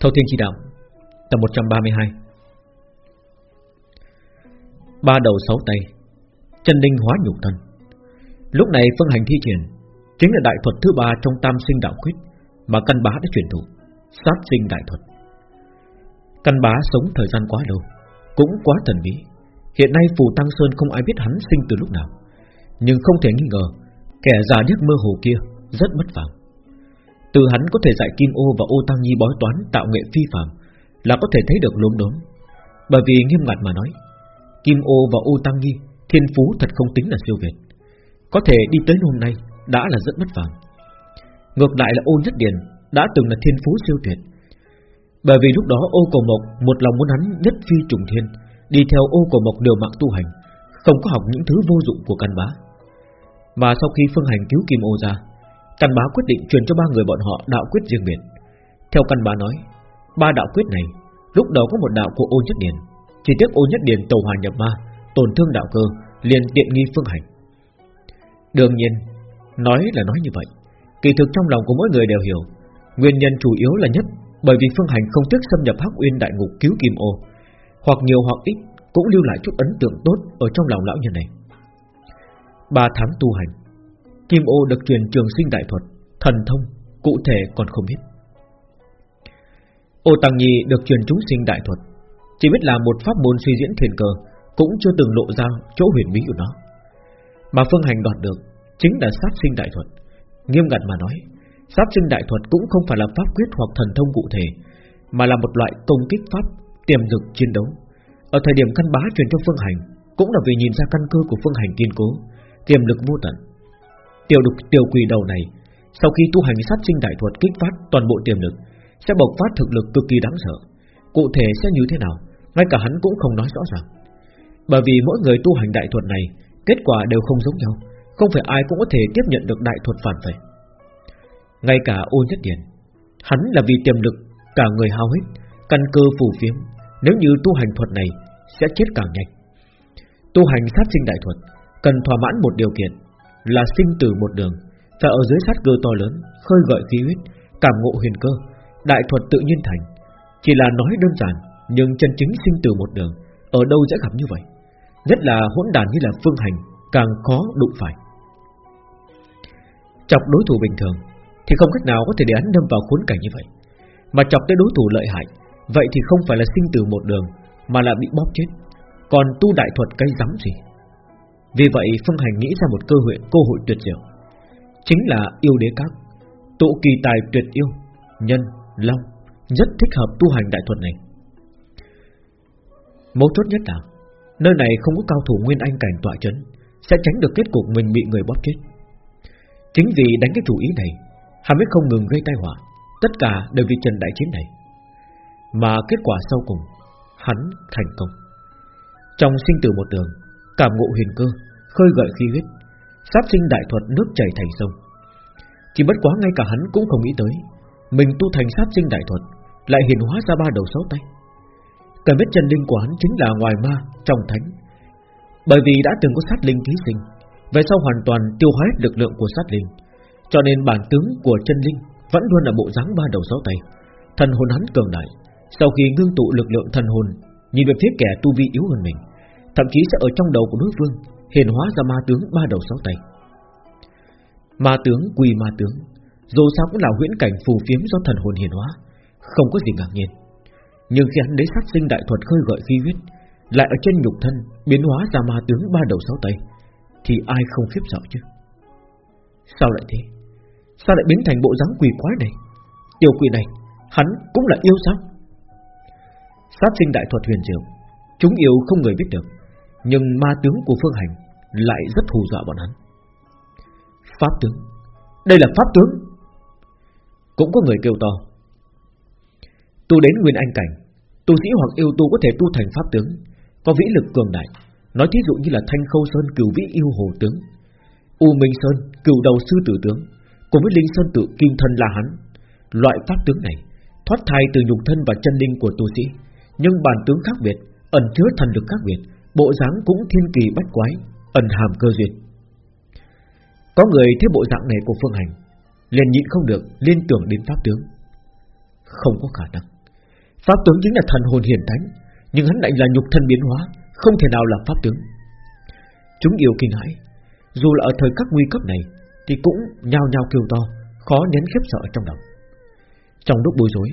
Thâu Thiên Chỉ Đạo, Tập 132 Ba đầu sáu tay, Chân linh hóa nhục thân. Lúc này phương hành thi triển, Chính là đại thuật thứ ba trong tam sinh đạo quyết, Mà căn bá đã truyền thụ, Sát sinh đại thuật. Căn bá sống thời gian quá lâu, Cũng quá thần bí. Hiện nay Phù Tăng Sơn không ai biết hắn sinh từ lúc nào. Nhưng không thể nghi ngờ, Kẻ già điếc mơ hồ kia Rất bất phàm từ hắn có thể dạy Kim Ô và Ô Tăng Nhi bói toán tạo nghệ phi phàm là có thể thấy được lốm đốm. Bởi vì nghiêm ngặt mà nói, Kim Ô và Ô Tăng Nhi thiên phú thật không tính là siêu việt, có thể đi tới hôm nay đã là rất bất phàm. Ngược lại là Ô Nhất Điền đã từng là thiên phú siêu tuyệt, bởi vì lúc đó Ô Cổ Mộc một lòng muốn hắn nhất phi trùng thiên, đi theo Ô Cổ Mộc điều mạng tu hành, không có học những thứ vô dụng của căn bá. Mà sau khi phương hành cứu Kim Ô ra Căn bá quyết định truyền cho ba người bọn họ đạo quyết riêng biệt. Theo căn bá nói, ba đạo quyết này lúc đầu có một đạo của ô nhất điền, chỉ tiếc ô nhất điền tàu hòa nhập ma, tổn thương đạo cơ, liền tiện nghi phương hành. Đương nhiên, nói là nói như vậy, kỳ thực trong lòng của mỗi người đều hiểu, nguyên nhân chủ yếu là nhất bởi vì phương hành không tiếc xâm nhập hắc uyên đại ngục cứu kim ô, hoặc nhiều hoặc ít cũng lưu lại chút ấn tượng tốt ở trong lòng lão nhân này. Ba tháng tu hành, Kim ô được truyền trường sinh đại thuật Thần thông, cụ thể còn không biết Ô Tăng Nhi được truyền chúng sinh đại thuật Chỉ biết là một pháp môn suy diễn thiền cơ Cũng chưa từng lộ ra chỗ huyền bí của nó. Mà Phương Hành đoạt được Chính là sát sinh đại thuật. Nghiêm ngặt mà nói Sát sinh đại thuật cũng không phải là pháp quyết hoặc thần thông cụ thể Mà là một loại công kích pháp Tiềm dực chiến đấu. Ở thời điểm căn bá truyền cho Phương Hành Cũng là vì nhìn ra căn cơ của Phương Hành kiên cố Tiềm lực vô tận. Tiểu đục tiểu quỷ đầu này. Sau khi tu hành sát sinh đại thuật kích phát toàn bộ tiềm lực, Sẽ bộc phát thực lực cực kỳ đáng sợ. Cụ thể sẽ như thế nào, Ngay cả hắn cũng không nói rõ ràng. Bởi vì mỗi người tu hành đại thuật này, Kết quả đều không giống nhau, Không phải ai cũng có thể tiếp nhận được đại thuật phản vệ. Ngay cả ô nhất điển Hắn là vì tiềm lực Cả người hao hết, Căn cơ phù phiếm, Nếu như tu hành thuật này Sẽ chết càng nhanh. Tu hành sát sinh đại thuật Cần thỏa mãn một điều kiện là sinh tử một đường, và ở dưới sát cơ to lớn, khơi gợi khí huyết, cảm ngộ huyền cơ, đại thuật tự nhiên thành. Chỉ là nói đơn giản, nhưng chân chính sinh tử một đường, ở đâu sẽ gặp như vậy? Nhất là hỗn đàn như là phương hành, càng khó đụng phải. Chọc đối thủ bình thường thì không cách nào có thể để hắn đâm vào khốn cảnh như vậy. Mà chọc tới đối thủ lợi hại, vậy thì không phải là sinh tử một đường, mà là bị bóp chết. Còn tu đại thuật cây rắm gì? Vì vậy Phương Hành nghĩ ra một cơ hội cơ hội tuyệt diệu. Chính là yêu đế các Tụ kỳ tài tuyệt yêu Nhân, long Rất thích hợp tu hành đại thuật này. Mấu chốt nhất là Nơi này không có cao thủ nguyên anh cảnh tọa chấn Sẽ tránh được kết cục mình bị người bóp chết. Chính vì đánh cái chủ ý này Hắn mới không ngừng gây tai họa Tất cả đều vì trận đại chiến này. Mà kết quả sau cùng Hắn thành công. Trong sinh tử một đường cảm ngộ huyền cơ, khơi gợi khí huyết, sát sinh đại thuật nước chảy thành sông. Chỉ bất quá ngay cả hắn cũng không nghĩ tới, mình tu thành sát sinh đại thuật lại hiện hóa ra ba đầu sáu tay. Cần biết chân linh của hắn chính là ngoài ma, trong thánh. Bởi vì đã từng có sát linh ký sinh, về sau hoàn toàn tiêu hóa hết lực lượng của sát linh, cho nên bản tướng của chân linh vẫn luôn là bộ dáng ba đầu sáu tay. Thần hồn hắn cường đại, sau khi ngưng tụ lực lượng thần hồn, nhìn về phía kẻ tu vi yếu hơn mình, Thậm chí sẽ ở trong đầu của đối phương Hiện hóa ra ma tướng ba đầu sáu tay. Ma tướng quỳ ma tướng, Dù sao cũng là huyễn cảnh phù phiếm do thần hồn hiển hóa, Không có gì ngạc nhiên. Nhưng khi hắn lấy sát sinh đại thuật khơi gợi khí huyết, Lại ở trên nhục thân Biến hóa ra ma tướng ba đầu sáu tay, Thì ai không khiếp sợ chứ? Sao lại thế? Sao lại biến thành bộ dáng quỷ quái này? Tiểu quỷ này, Hắn cũng là yêu sao? Sát sinh đại thuật huyền diệu, Chúng yêu không người biết được nhưng ma tướng của Phương Hành Lại rất hù dọa bọn hắn. Pháp tướng, Đây là pháp tướng. Cũng có người kêu to. Tu đến nguyên anh cảnh, Tu sĩ hoặc yêu tu có thể tu thành pháp tướng, Có vĩ lực cường đại. Nói thí dụ như là Thanh Khâu Sơn cửu vĩ yêu hồ tướng, U Minh Sơn cửu đầu sư tử tướng, Cùng với Linh Sơn tự kim thân là hắn. Loại pháp tướng này Thoát thai từ nhục thân và chân linh của tu sĩ, Nhưng bản tướng khác biệt, Ẩn chứa thần lực khác biệt Bộ dáng cũng thiên kỳ bách quái, Ẩn hàm cơ duyên. Có người thấy bộ dạng này của Phương Hành, liền nhịn không được, liên tưởng đến pháp tướng. Không có khả năng. Pháp tướng chính là thần hồn hiển thánh, Nhưng hắn lại là nhục thân biến hóa, Không thể nào là pháp tướng. Chúng yêu kinh hãi, Dù là ở thời khắc nguy cấp này, Thì cũng nhao nhao kêu to, Khó nén khiếp sợ trong lòng. Trong lúc bối rối,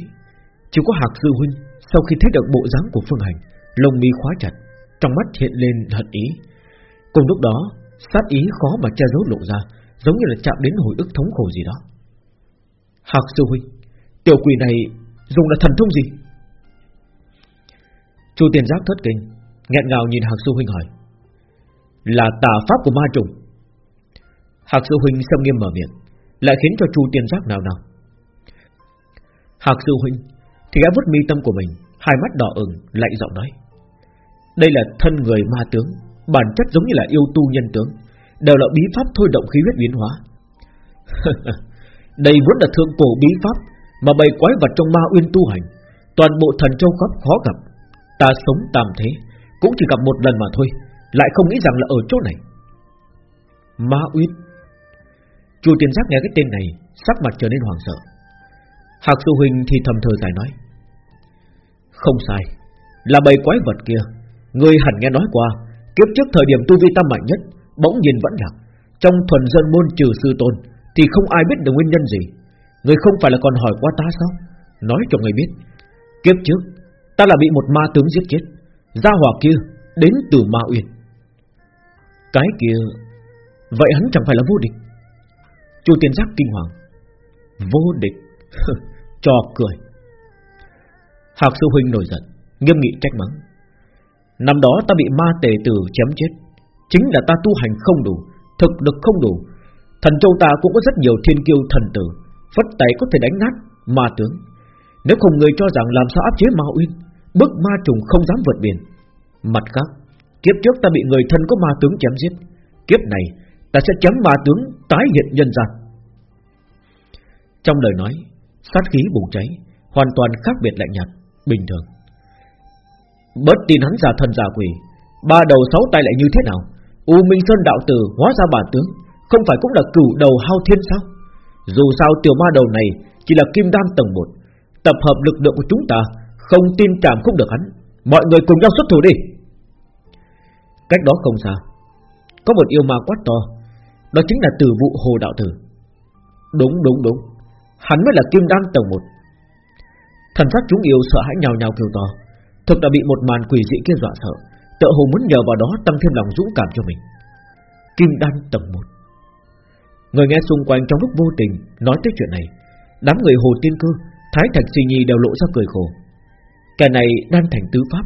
Chỉ có Hạc Sư Huynh, Sau khi thấy được bộ dáng của Phương Hành, Lông mi khóa chặt trong mắt hiện lên hận ý. Cùng lúc đó, sát ý khó mà che giấu lộ ra, Giống như là chạm đến hồi ức thống khổ gì đó. Hạc Sư Huynh, Tiểu quỷ này dùng là thần thông gì? Chu tiền giác thất kinh, nghẹn ngào nhìn Hạc Sư Huynh hỏi. Là tà pháp của ma trùng. Hạc Sư Huynh xâm nghiêm mở miệng, Lại khiến cho Chu tiền giác nào nào. Hạc Sư Huynh, Thì gã vứt mi tâm của mình, Hai mắt đỏ ửng, lạnh giọng nói. Đây là thân người ma tướng, Bản chất giống như là yêu tu nhân tướng, Đều là bí pháp thôi động khí huyết biến hóa. Đây vốn là thượng cổ bí pháp Mà bầy quái vật trong ma uyên tu hành, Toàn bộ thần châu khắp khó gặp. Ta sống tạm thế, Cũng chỉ gặp một lần mà thôi, Lại không nghĩ rằng là ở chỗ này. Ma uyên. Chu tiên giác nghe cái tên này, Sắc mặt trở nên hoàng sợ. Hạc sư huynh thì thầm thờ dài nói, Không sai, Là bầy quái vật kia Người hẳn nghe nói qua, Kiếp trước thời điểm tu vi tam mạnh nhất, Bỗng nhiên vẫn lạc. Trong thuần dân môn trừ sư tôn, Thì không ai biết được nguyên nhân gì. Người không phải là còn hỏi qua ta sao? Nói cho người biết. Kiếp trước, ta là bị một ma tướng giết chết. Gia hỏa kia đến từ ma uyên. Cái kia, Vậy hắn chẳng phải là vô địch. Chu tiên giác kinh hoàng. Vô địch? Cho cười. Hạc sư huynh nổi giận, Nghiêm nghị trách mắng. Năm đó ta bị ma tề tử chém chết. Chính là ta tu hành không đủ, Thực lực không đủ. Thần châu ta cũng có rất nhiều thiên kiêu thần tử, Phất tay có thể đánh nát ma tướng. Nếu không người cho rằng làm sao áp chế ma uyên, Bức ma trùng không dám vượt biển. Mặt khác, Kiếp trước ta bị người thân có ma tướng chém giết. Kiếp này, ta sẽ chém ma tướng Tái hiện nhân gian. Trong lời nói, Sát khí bùng cháy, Hoàn toàn khác biệt lạnh nhạt, Bình thường. Bớt tin hắn giả thần giả quỷ. Ba đầu sáu tay lại như thế nào? U Minh Sơn đạo tử hóa ra bản tướng, Không phải cũng là cửu đầu hao thiên sao? Dù sao tiểu ma đầu này Chỉ là kim đan tầng 1 Tập hợp lực lượng của chúng ta, Không tin chạm không được hắn. Mọi người cùng nhau xuất thủ đi. Cách đó không xa, Có một yêu ma quát to, Đó chính là tử vụ hồ đạo tử. Đúng đúng đúng. Hắn mới là kim đan tầng 1 Thần sắc chúng yêu sợ hãi nhào nhào kêu to. Thực đã bị một màn quỷ dị kia dọa sợ, Tựa hồ muốn nhờ vào đó tăng thêm lòng dũng cảm cho mình. Kim đan tầng 1 Người nghe xung quanh trong lúc vô tình Nói tới chuyện này, Đám người hồ tiên cơ, Thái thạch suy nhi đều lộ ra cười khổ. Kẻ này đan thành tứ pháp,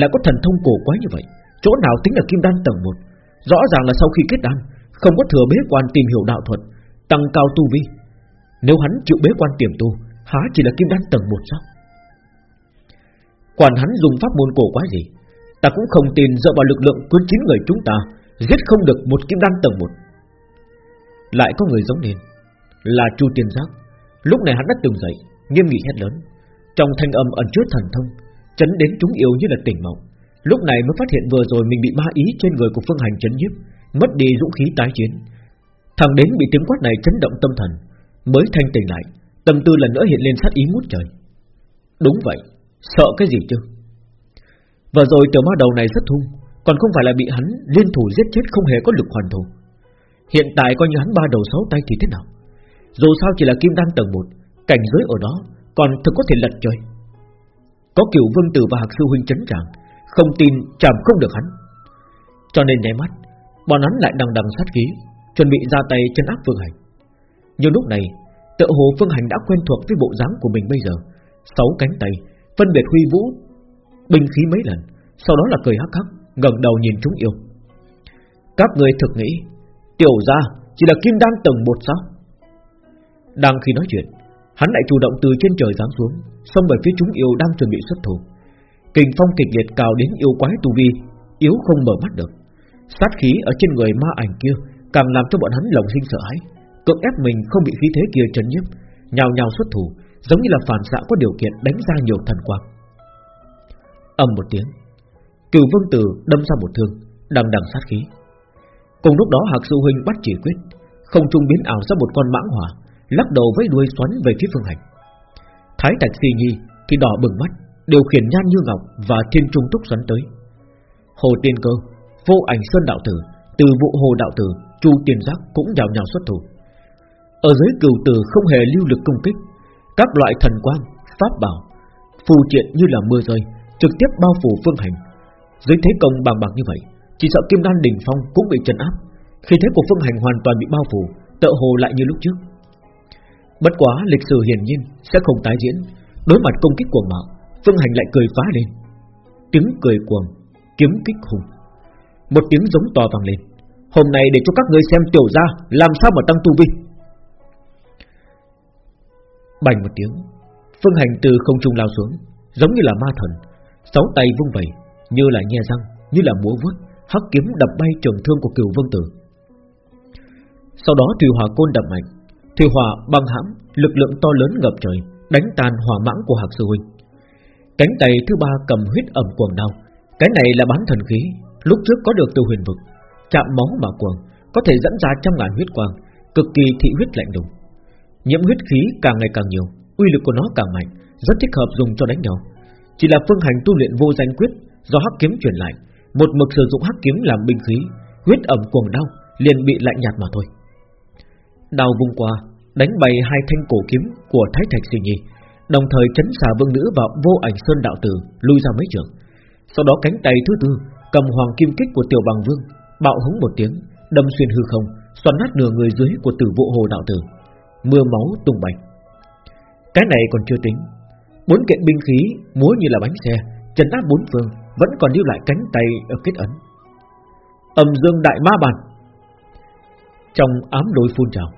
Lại có thần thông cổ quá như vậy, Chỗ nào tính là kim đan tầng 1 Rõ ràng là sau khi kết đan, Không có thừa bế quan tìm hiểu đạo thuật, Tăng cao tu vi. Nếu hắn chịu bế quan tiềm tu, Há chỉ là kim đan tầng 1 sao? Quản hắn dùng pháp môn cổ quá gì? Ta cũng không tin dựa vào lực lượng cứ chín người chúng ta, Giết không được một kim đan tầng một. Lại có người giống lên, Là Chu Tiên Giác. Lúc này hắn đã từng dậy, Nghiêm nghị hét lớn. Trong thanh âm ẩn chứa thần thông, Chấn đến chúng yêu như là tỉnh mộng. Lúc này mới phát hiện vừa rồi mình bị ma ý trên người của Phương Hành chấn nhiếp, Mất đi dũng khí tái chiến. Thằng đến bị tiếng quát này chấn động tâm thần, Mới thanh tỉnh lại, Tâm tư lần nữa hiện lên sát ý ngút trời. Đúng vậy. Sợ cái gì chứ? Vừa rồi tiểu ma đầu này rất hung, Còn không phải là bị hắn liên thủ giết chết Không hề có lực hoàn thủ. Hiện tại coi như hắn ba đầu sáu tay thì thế nào? Dù sao chỉ là kim đan tầng 1 Cảnh giới ở đó Còn thực có thể lật trời. Có kiểu vương tử và hạc sư huynh chấn trạng Không tin chạm không được hắn. Cho nên nháy mắt, Bọn hắn lại đằng đằng sát khí, Chuẩn bị ra tay chân áp Phương Hành. Nhưng lúc này Tự hồ Phương Hành đã quen thuộc với bộ dáng của mình bây giờ, Sáu cánh tay Phân biệt huy vũ, Binh khí mấy lần, Sau đó là cười hắc hắc, ngẩng đầu nhìn chúng yêu. Các người thực nghĩ, Tiểu ra chỉ là kim đan tầng một sao? Đang khi nói chuyện, Hắn lại chủ động từ trên trời giáng xuống, Xông về phía chúng yêu đang chuẩn bị xuất thủ. Kình phong kịch liệt cao đến yêu quái tu vi, Yếu không mở mắt được. Sát khí ở trên người ma ảnh kia Càng làm cho bọn hắn lòng sinh sợ hãi, Cưỡng ép mình không bị khí thế kia trấn nhiếp, Nhào nhào xuất thủ Giống như là phản xạ có điều kiện đánh ra nhiều thần quang. Âm một tiếng, Cửu vương tử đâm ra một thương Đằng đằng sát khí. Cùng lúc đó Hạc Sư Huynh bắt chỉ quyết, Không trung biến ảo ra một con mãng hỏa, Lắc đầu với đuôi xoắn về phía phương hành. Thái Thạch Si Nhi thì đỏ bừng mắt, Điều khiển nhan như ngọc Và thiên trung túc xoắn tới. Hồ tiên cơ, Vô ảnh sơn đạo tử, Từ vụ hồ đạo tử, Chu tiền giác cũng nhào nhào xuất thủ. Ở dưới cửu tử không hề lưu lực công kích các loại thần quang, Pháp bảo, Phù triện như là mưa rơi, Trực tiếp bao phủ phương hành. Dưới thế công bằng bạc như vậy, Chỉ sợ kim đan đỉnh phong cũng bị trấn áp. Khi thế của phương hành hoàn toàn bị bao phủ, tựa hồ lại như lúc trước. Bất quá lịch sử hiển nhiên Sẽ không tái diễn. Đối mặt công kích cuồng mạo, Phương hành lại cười phá lên. Tiếng cười cuồng, Kiếm kích hùng. Một tiếng giống to vang lên. Hôm nay để cho các ngươi xem tiểu gia Làm sao mà tăng tu vi. Bành một tiếng, Phương hành từ không trung lao xuống, Giống như là ma thần, Sáu tay vung vẩy Như là nhe răng, Như là múa vuốt, Hắc kiếm đập bay trường thương của cửu vương tử. Sau đó thủy hỏa côn đập mạnh, Thủy hỏa băng hãm, Lực lượng to lớn ngập trời, Đánh tan hỏa mãng của Hạc Sư Huynh. Cánh tay thứ ba cầm huyết ẩm cuồng đau, Cái này là bán thần khí, Lúc trước có được từ huyền vực, Chạm máu mà cuồng, Có thể dẫn ra trăm ngàn huyết quang, Cực kỳ thị huyết lạnh đùng Nhiễm huyết khí càng ngày càng nhiều, Uy lực của nó càng mạnh, Rất thích hợp dùng cho đánh nhau. Chỉ là phương hành tu luyện vô danh quyết, Do hắc kiếm truyền lại, Một mực sử dụng hắc kiếm làm binh khí, Huyết ẩm cuồng đau, liền bị lạnh nhạt mà thôi. Đào vung qua, Đánh bay hai thanh cổ kiếm của Thái Thạch Sư Nhi Đồng thời chấn xà vương nữ và vô ảnh sơn đạo tử Lui ra mấy trường. Sau đó cánh tay thứ tư Cầm hoàng kim kích của tiểu bằng vương, Bạo hống một tiếng, Đâm xuyên hư không, Xoắn nát nửa người dưới của tử vụ hồ đạo tử. Mưa máu tung bay. Cái này còn chưa tính. Bốn kiện binh khí, múa như là bánh xe Trần áp bốn phương, Vẫn còn lưu lại cánh tay ở kết ấn. Âm dương đại ma bàn. Trong ám đối phun trào,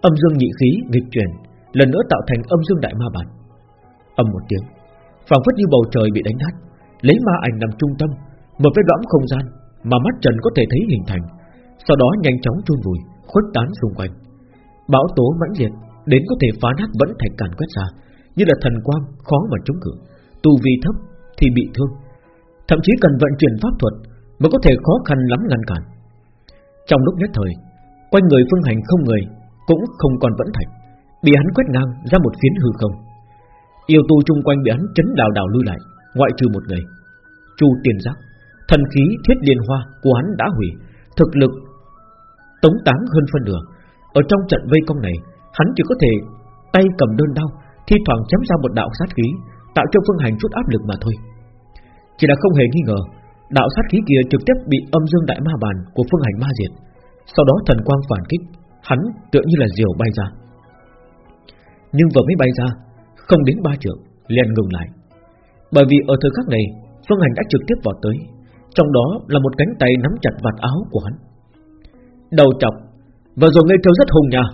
Âm dương nhị khí nghịch chuyển, Lần nữa tạo thành âm dương đại ma bàn. Âm một tiếng, phảng phất như bầu trời bị đánh nát, Lấy ma ảnh nằm trung tâm, Một vết lõm không gian Mà mắt trần có thể thấy hình thành, Sau đó nhanh chóng chôn vùi khuất tán xung quanh. Bão tố mãnh liệt Đến có thể phá nát vẫn thành càn quét ra Như là thần quang khó mà chống cự Tu vi thấp thì bị thương Thậm chí cần vận chuyển pháp thuật Mới có thể khó khăn lắm ngăn cản Trong lúc nhất thời Quanh người phương hành không người cũng không còn vẫn thạch, bị hắn quét ngang ra một phiến hư không. Yêu tu chung quanh bị hắn chấn đào đào lui lại, ngoại trừ một người. Chu Tiền Giác, thần khí thiết liên hoa của hắn đã hủy, thực lực tống táng hơn phân nửa. Ở trong trận vây công này, hắn chỉ có thể tay cầm đơn đau thi thoảng chém ra một đạo sát khí, tạo cho phương hành chút áp lực mà thôi. Chỉ là không hề nghi ngờ, đạo sát khí kia trực tiếp bị âm dương đại ma bàn của phương hành ma diệt. Sau đó thần quang phản kích, Hắn tựa như là diều bay ra Nhưng vừa mới bay ra Không đến ba trượng liền ngừng lại Bởi vì ở thời khắc này Phương Hành đã trực tiếp vào tới Trong đó là một cánh tay nắm chặt vạt áo của hắn Đầu chọc Vừa rồi ngươi kêu rất hùng nha.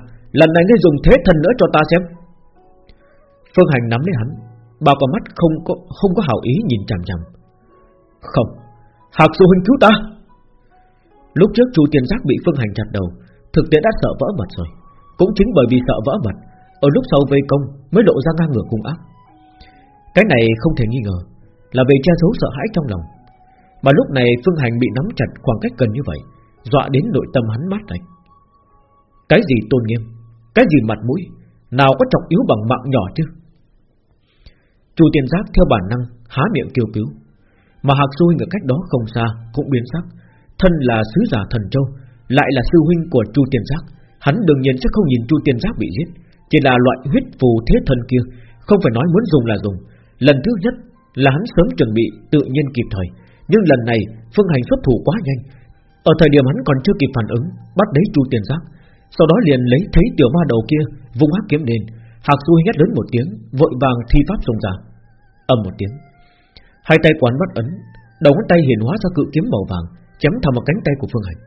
Lần này ngươi dùng thế thần nữa cho ta xem. Phương Hành nắm lấy hắn. Bao con mắt không có không có hảo ý nhìn chằm chằm. Không, Hạc Du Huynh cứu ta. Lúc trước Chu Tiên Giác bị Phương Hành chặt đầu, Thực tế đã sợ vỡ mật rồi. Cũng chính bởi vì sợ vỡ mật Ở lúc sau vây công mới lộ ra ngang ngửa cung ác. Cái này không thể nghi ngờ Là vì che giấu sợ hãi trong lòng. Mà lúc này Phương Hành bị nắm chặt khoảng cách gần như vậy, Dọa đến nội tâm hắn mát lạnh. Cái gì tôn nghiêm? Cái gì mặt mũi? Nào có trọng yếu bằng mạng nhỏ chứ? Chu tiền giác theo bản năng Há miệng kêu cứu. Mà Hạc Xui ở cách đó không xa Cũng biến sắc. Thân là sứ giả thần châu lại là sư huynh của Chu Tiên Giác, hắn đương nhiên sẽ không nhìn Chu Tiên Giác bị giết, chỉ là loại huyết phù thế thần kia, không phải nói muốn dùng là dùng. Lần thứ nhất là hắn sớm chuẩn bị tự nhiên kịp thời, nhưng lần này phương hành xuất thủ quá nhanh, ở thời điểm hắn còn chưa kịp phản ứng, bắt lấy Chu Tiên Giác, sau đó liền lấy thấy tiểu ma đầu kia vung hắc kiếm lên, Hạc Du hét lớn một tiếng, vội vàng thi pháp xông ra, âm một tiếng, hai tay quán bắt ấn, đầu ngón tay hiển hóa ra cự kiếm màu vàng, chém thẳng vào cánh tay của Phương Hành.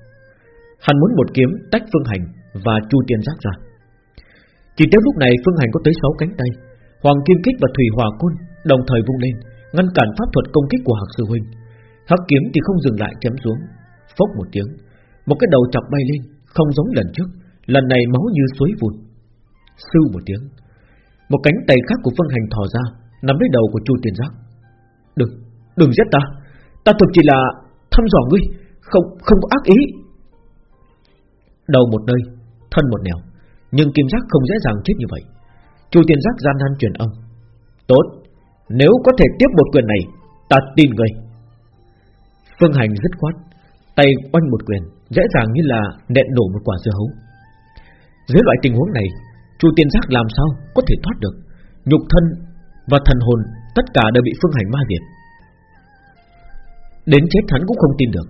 Hắn muốn một kiếm tách Phương Hành Và Chu Tiên Giác ra. Chỉ tới lúc này Phương Hành có tới 6 cánh tay. Hoàng Kim Kích và Thủy Hòa Côn Đồng thời vung lên Ngăn cản pháp thuật công kích của Hạc Sư Huynh. Hắc kiếm thì không dừng lại chém xuống. Phốc một tiếng Một cái đầu chọc bay lên Không giống lần trước. Lần này máu như suối vụt. Sư một tiếng Một cánh tay khác của Phương Hành thò ra Nắm lấy đầu của Chu Tiền Giác. Đừng, đừng giết ta. Ta thực chỉ là thăm dò ngươi Không, không có ác ý. Đầu một nơi, thân một nẻo Nhưng kim giác không dễ dàng chết như vậy. Chu Tiền giác gian nan truyền âm. Tốt, Nếu có thể tiếp một quyền này Ta tin người Phương Hành dứt khoát Tay oanh một quyền Dễ dàng như là nện đổ một quả dưa hấu. Dưới loại tình huống này, Chu tiên giác làm sao có thể thoát được? Nhục thân và thần hồn, Tất cả đều bị Phương Hành ma diệt. Đến chết hắn cũng không tin được,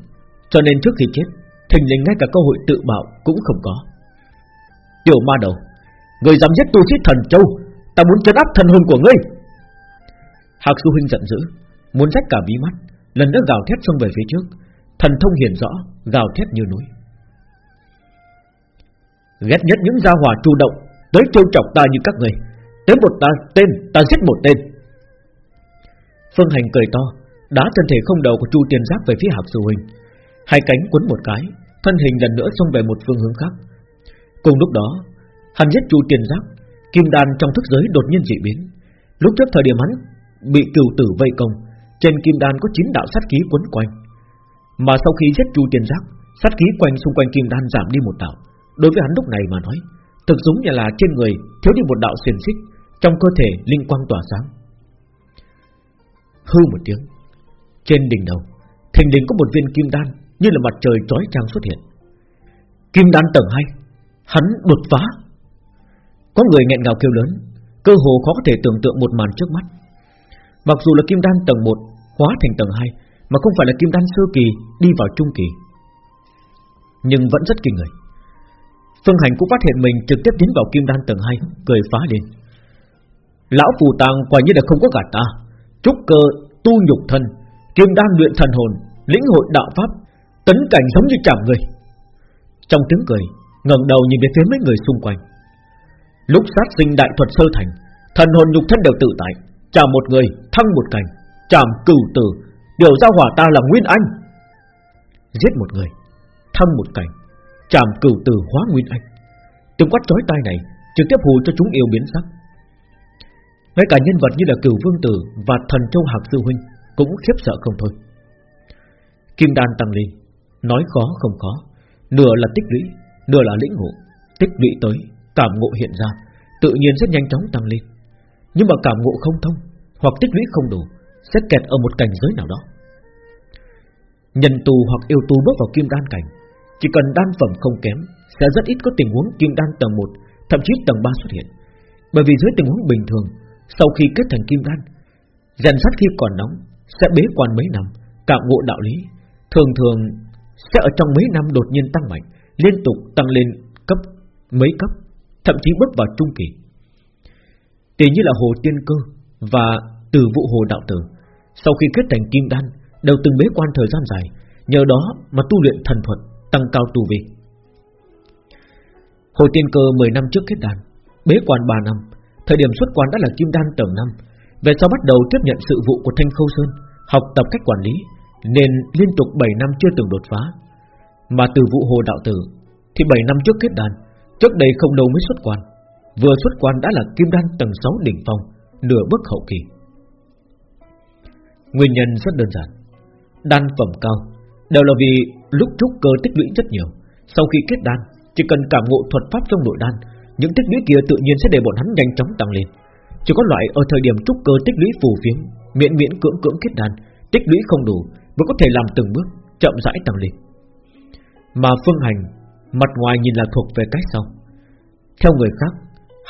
Cho nên trước khi chết, Thình lình ngay cả cơ hội tự bạo cũng không có. Tiểu ma đầu, Người dám giết tu sĩ thần châu, Ta muốn chấn áp thần hồn của ngươi. Hạc Du Huynh giận dữ, Muốn rách cả bí mắt, Lần nữa gào thét xông về phía trước. Thần thông hiển rõ, Gào thét như núi. Ghét nhất những gia hỏa chủ động, Tới trêu chọc ta như các người. Tới một ta tên, ta giết một tên. Phương Hành cười to, Đá thân thể không đầu của Chu Tiên Giác về phía Hạc Sư Huynh. Hai cánh quấn một cái, Thân hình lần nữa xông về một phương hướng khác. Cùng lúc đó, Hắn giết Chu Tiên Giác Kim đan trong thức giới đột nhiên dị biến. Lúc trước thời điểm hắn bị cửu tử vây công, Trên kim đan có chín đạo sát khí quấn quanh. Mà sau khi giết Chu Tiên Giác Sát khí quanh xung quanh kim đan giảm đi một đạo. Đối với hắn lúc này mà nói, Thực giống như là trên người thiếu đi một đạo xiềng xích Trong cơ thể linh quang tỏa sáng. Hư một tiếng, Trên đỉnh đầu Thành đỉnh có một viên kim đan Như là mặt trời chói chang xuất hiện. Kim đan tầng 2 Hắn đột phá. Có người nghẹn ngào kêu lớn, Cơ hồ khó có thể tưởng tượng một màn trước mắt. Mặc dù là kim đan tầng 1 Hóa thành tầng 2 Mà không phải là kim đan sơ kỳ đi vào trung kỳ, Nhưng vẫn rất kinh người. Phương Hành cũng phát hiện mình trực tiếp tiến vào kim đan tầng 2 Cười phá lên. Lão phù tàng quả như là không có gạt ta. Trúc cơ, tu nhục thân, Kim đan luyện thần hồn, Lĩnh hội đạo pháp, Tấn cảnh giống như chạm người. Trong tiếng cười, ngẩng đầu nhìn về phía mấy người xung quanh. Lúc sát sinh đại thuật sơ thành, Thần hồn nhục thân đều tự tại, Chạm một người, thăng một cảnh, Chạm cửu tử, Điều ra hỏa ta là Nguyên Anh. Giết một người, Thăng một cảnh Chạm cửu tử hóa Nguyên Anh. Tiếng quát chói tai này Trực tiếp hù cho chúng yêu biến sắc. Ngay cả nhân vật như là cửu vương tử Và thần châu hạc sư huynh Cũng khiếp sợ không thôi. Kim đan tăng lên, Nói khó không khó. Nửa là tích lũy, Nửa là lĩnh ngộ. Tích lũy tới, Cảm ngộ hiện ra, Tự nhiên rất nhanh chóng tăng lên. Nhưng mà cảm ngộ không thông Hoặc tích lũy không đủ, Sẽ kẹt ở một cảnh giới nào đó. Nhân tù hoặc yêu tu bước vào kim đan cảnh chỉ cần đan phẩm không kém, Sẽ rất ít có tình huống kim đan tầng 1 Thậm chí tầng 3 xuất hiện. Bởi vì dưới tình huống bình thường, sau khi kết thành kim đan, Rèn sắt khi còn nóng Sẽ bế quan mấy năm, Cảm ngộ đạo lý. Thường thường sẽ ở trong mấy năm đột nhiên tăng mạnh, Liên tục tăng lên cấp mấy cấp, Thậm chí bước vào trung kỳ. Tỷ như là Hồ Tiên Cơ Và Từ Vụ Hồ Đạo Tử, Sau khi kết thành kim đan, Đều từng bế quan thời gian dài, Nhờ đó mà tu luyện thần thuật. Tăng cao tu vi. Hồ Tiên Cơ 10 năm trước kết đàn, Bế quan 3 năm Thời điểm xuất quan đã là kim đan tầng 5 Về sau bắt đầu tiếp nhận sự vụ của Thanh Khâu Sơn Học tập cách quản lý Nên liên tục 7 năm chưa từng đột phá. Mà từ vụ hồ đạo tử Thì 7 năm trước kết đàn, Trước đây không lâu mới xuất quan. Vừa xuất quan đã là kim đan tầng 6 đỉnh phong Nửa bước hậu kỳ. Nguyên nhân rất đơn giản Đan phẩm cao Đều là vì lúc trúc cơ tích lũy rất nhiều. Sau khi kết đan Chỉ cần cảm ngộ thuật pháp trong nội đan những tích lũy kia tự nhiên sẽ để bọn hắn nhanh chóng tăng lên. Chỉ có loại ở thời điểm trúc cơ tích lũy phù phiếm Miễn miễn cưỡng cưỡng kết đan, Tích lũy không đủ Mới có thể làm từng bước chậm rãi tăng lên. Mà phương hành Mặt ngoài nhìn là thuộc về cách sau. Theo người khác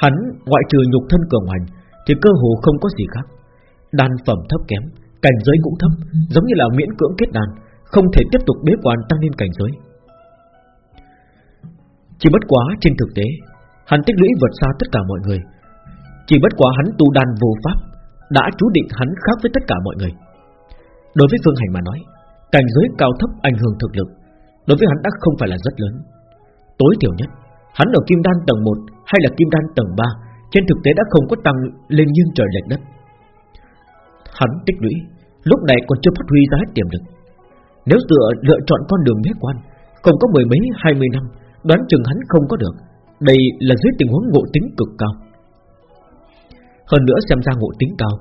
Hắn ngoại trừ nhục thân cường hành, Thì cơ hồ không có gì khác. Đan phẩm thấp kém Cảnh giới cũng thấp Giống như là miễn cưỡng kết đàn không thể tiếp tục bế quan tăng lên cảnh giới. Chỉ bất quá trên thực tế, Hắn tích lũy vượt xa tất cả mọi người. Chỉ bất quá hắn tu đan vô pháp, Đã chú định hắn khác với tất cả mọi người. Đối với Phương Hành mà nói, Cảnh giới cao thấp ảnh hưởng thực lực, Đối với hắn đã không phải là rất lớn. Tối thiểu nhất, Hắn ở kim đan tầng 1 hay là kim đan tầng 3 Trên thực tế đã không có tăng lên nghiêng trời lệch đất. Hắn tích lũy, Lúc này còn chưa phát huy ra hết tiềm lực. Nếu dựa, lựa chọn con đường bế quan Không có mười mấy, hai mươi năm, Đoán chừng hắn không có được. Đây là dưới tình huống ngộ tính cực cao. Hơn nữa xem ra ngộ tính cao,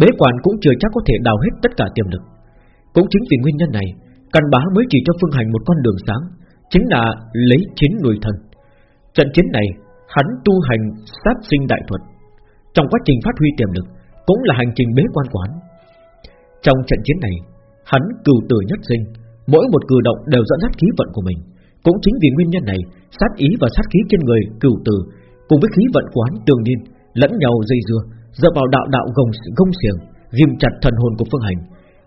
Bế quan cũng chưa chắc có thể đào hết tất cả tiềm lực. Cũng chính vì nguyên nhân này, Căn bá mới chỉ cho Phương Hành một con đường sáng, Chính là lấy chiến nuôi thân. Trận chiến này, Hắn tu hành sát sinh đại thuật. Trong quá trình phát huy tiềm lực, Cũng là hành trình bế quan quán Trong trận chiến này Hắn cừu tử nhất sinh Mỗi một cử động đều dẫn dắt khí vận của mình. Cũng chính vì nguyên nhân này Sát ý và sát khí trên người cừu tử Cùng với khí vận quán tương nhiên Lẫn nhau dây dưa Dựa vào đạo đạo gồng, gông xiềng Ghim chặt thần hồn của phương hành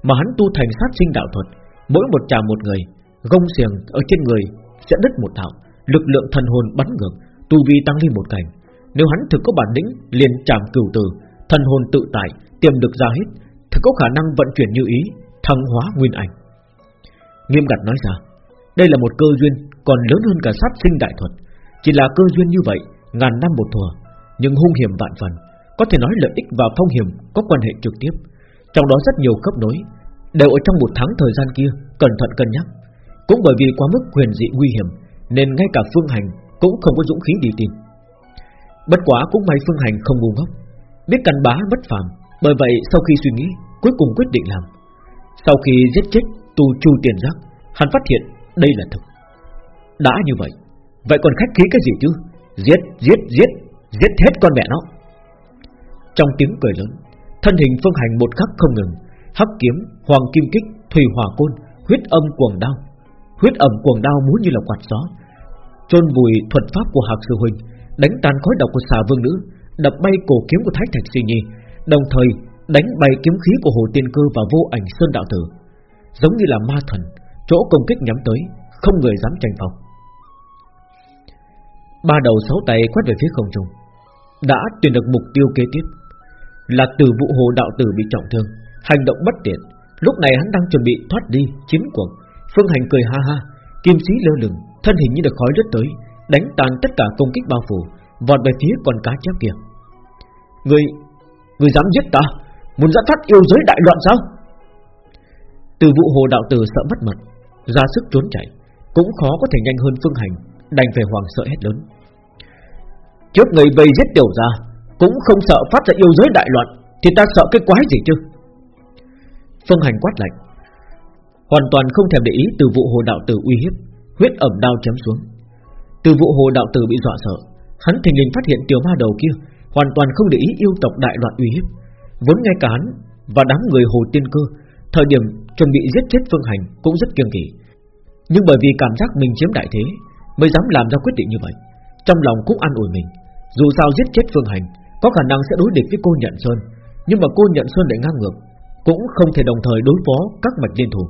Mà hắn tu thành sát sinh đạo thuật. Mỗi một trà một người Gông xiềng ở trên người sẽ đứt một đạo Lực lượng thần hồn bắn ngược Tu vi tăng lên một cảnh. Nếu hắn thực có bản lĩnh liền chạm cửu tử Thần hồn tự tại tiềm được ra hết Thì có khả năng vận chuyển như ý. Thăng hóa nguyên ảnh. Nghiêm gặt nói ra Đây là một cơ duyên còn lớn hơn cả sát sinh đại thuật. Chỉ là cơ duyên như vậy Ngàn năm một thuở, Nhưng hung hiểm vạn phần Có thể nói lợi ích và phong hiểm có quan hệ trực tiếp. Trong đó rất nhiều cấp nối Đều ở trong một tháng thời gian kia Cẩn thận cân nhắc. Cũng bởi vì quá mức quyền dị nguy hiểm Nên ngay cả Phương Hành cũng không có dũng khí đi tìm. Bất quá cũng may Phương Hành không ngu ngốc Biết căn bá bất phàm Bởi vậy sau khi suy nghĩ Cuối cùng quyết định làm. Sau khi giết chết tu chu tiền giác Hắn phát hiện đây là thực. Đã như vậy Vậy còn khách khí cái gì chứ? Giết, giết, giết Giết hết con mẹ nó. Trong tiếng cười lớn Thân hình phương hành một khắc không ngừng. Hắc kiếm, hoàng kim kích, thủy hỏa côn Huyết âm cuồng đao. Huyết âm cuồng đao muốn như là quạt gió trôn vùi thuật pháp của Hạc Sư Huynh Đánh tan khói độc của xà vương nữ Đập bay cổ kiếm của Thái Thạch Sinh Nhi Đồng thời đánh bay kiếm khí của Hồ Tiên Cơ và vô ảnh Sơn Đạo Tử, Giống như là ma thần, Chỗ công kích nhắm tới, Không người dám tranh phòng Ba đầu sáu tay quét về phía không trung, Đã tuyển được mục tiêu kế tiếp, Là từ vụ hồ đạo tử bị trọng thương, Hành động bất tiện. Lúc này hắn đang chuẩn bị thoát đi chiến cuộc, Phương Hành cười ha ha, Kim sĩ lơ lửng, Thân hình như được khói lướt tới, Đánh tan tất cả công kích bao phủ, Vọt về phía con cá chép kia. Người Người dám giết ta? Muốn dẫn phát yêu giới đại loạn sao? Từ vụ hồ đạo tử sợ mất mật Ra sức trốn chạy, Cũng khó có thể nhanh hơn phương hành, Đành phải hoàng sợ hết lớn. Trước người vây giết tiểu ra Cũng không sợ phát ra yêu giới đại loạn, Thì ta sợ cái quái gì chứ? Phương hành quát lạnh, Hoàn toàn không thèm để ý từ vụ hồ đạo tử uy hiếp, Huyết ẩm đao chém xuống. Từ vụ hồ đạo tử bị dọa sợ, Hắn thình lình phát hiện tiểu ma đầu kia Hoàn toàn không để ý yêu tộc đại loạn uy hiếp. Vốn ngay cả hắn Và đám người hồ tiên cơ, Thời điểm chuẩn bị giết chết phương hành Cũng rất kiêng kỵ. Nhưng bởi vì cảm giác mình chiếm đại thế, Mới dám làm ra quyết định như vậy, Trong lòng cũng an ủi mình. Dù sao giết chết phương hành, Có khả năng sẽ đối địch với cô nhận sơn, Nhưng mà cô nhận sơn lại ngang ngược, Cũng không thể đồng thời đối phó các mạch liên thủ.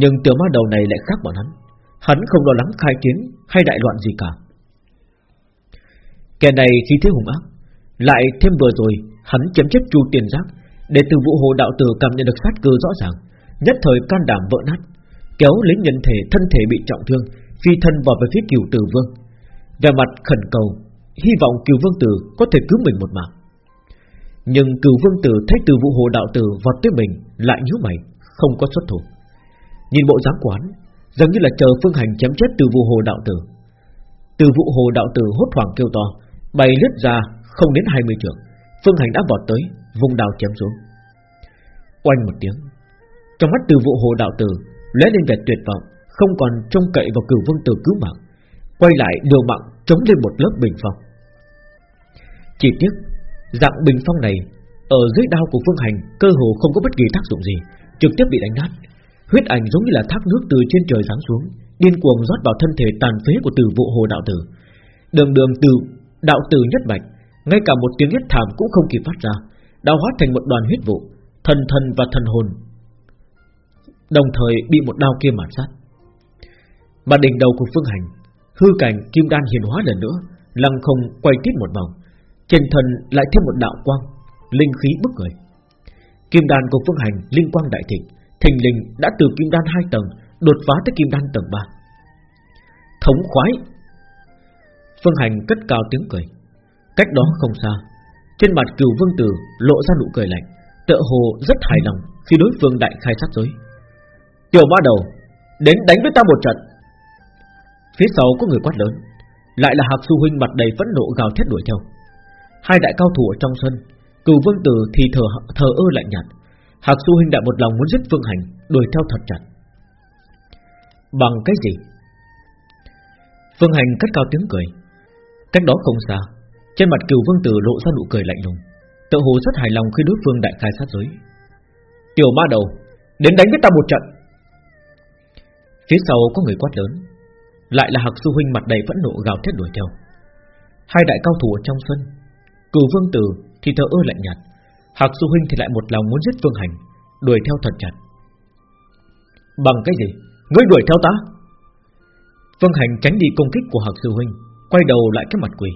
Nhưng tiểu ma đầu này lại khác bọn hắn Hắn không lo lắng khai chiến hay đại loạn gì cả. Kẻ này khi thế hùng ác lại thêm vừa rồi, Hắn chém chết chu tiền giác Để từ vụ hồ đạo tử cảm nhận được sát cơ rõ ràng, Nhất thời can đảm vỡ nát, Kéo lấy nhân thể, thân thể bị trọng thương, Phi thân vào về phía cửu tử vương. Về mặt khẩn cầu, Hy vọng cửu vương tử có thể cứu mình một mạng. Nhưng cửu vương tử thấy từ vụ hồ đạo tử vọt tới mình, Lại nhíu mày, Không có xuất thủ. Nhìn bộ dáng quán Giống như là chờ phương hành chém chết từ vụ hồ đạo tử. Từ vụ hồ đạo tử hốt hoảng kêu to, Bay lướt ra không đến 20 trường, Phương hành đã vọt tới Vùng đào chém xuống. Oanh một tiếng, Trong mắt từ vụ hồ đạo tử lóe lên vẻ tuyệt vọng, Không còn trông cậy vào cửu vương tử cứu mạng, Quay lại điều mạng chống lên một lớp bình phong. Chỉ tiếc, Dạng bình phong này Ở dưới đao của phương hành Cơ hồ không có bất kỳ tác dụng gì, Trực tiếp bị đánh nát. Huyết ảnh giống như là thác nước từ trên trời giáng xuống, Điên cuồng rót vào thân thể tàn phế của từ vụ hồ đạo tử. Đường đường từ đạo tử nhất bạch ngay cả một tiếng hét thảm cũng không kịp phát ra, Đã hóa thành một đoàn huyết vụ, Thần thần và thần hồn. Đồng thời bị một đao kia mạt sát. Mà đỉnh đầu của phương hành, Hư cảnh kim đan hiện hóa lần nữa, Lăng không quay tiếp một vòng. Trên thần lại thêm một đạo quang, Linh khí bức người. Kim đan của phương hành, linh quang đại thịnh, Thình lình đã từ kim đan 2 tầng Đột phá tới kim đan tầng 3 Thống khoái. Phương Hành cất cao tiếng cười. Cách đó không xa Trên mặt cửu vương tử lộ ra nụ cười lạnh Tựa hồ rất hài lòng Khi đối phương đại khai sát giới. Tiểu ma đầu Đến đánh với ta một trận. Phía sau có người quát lớn Lại là Hạc Su Huynh mặt đầy phẫn nộ gào thét đuổi theo. Hai đại cao thủ ở trong sân Cửu vương tử thì thờ, thờ ơ lạnh nhạt. Hạc Su Huynh đã một lòng muốn giết Phương Hành Đuổi theo thật chặt. Bằng cái gì? Phương Hành cất cao tiếng cười. Cách đó không xa trên mặt cửu vương tử lộ ra nụ cười lạnh lùng. Tự hồ rất hài lòng khi đối phương đại khai sát giới. Tiểu ma đầu, Đến đánh với ta một trận. Phía sau có người quát lớn. Lại là Hạc Sư Huynh mặt đầy phẫn nộ gào thét đuổi theo. Hai đại cao thủ ở trong sân Cửu Vương Tử thì thở ơ lạnh nhạt, Hạc Sư Huynh thì lại một lòng muốn giết Phương Hành, Đuổi theo thật chặt. Bằng cái gì? Ngươi đuổi theo ta? Phương Hành tránh đi công kích của Hạc Sư Huynh, Quay đầu lại cái mặt quỷ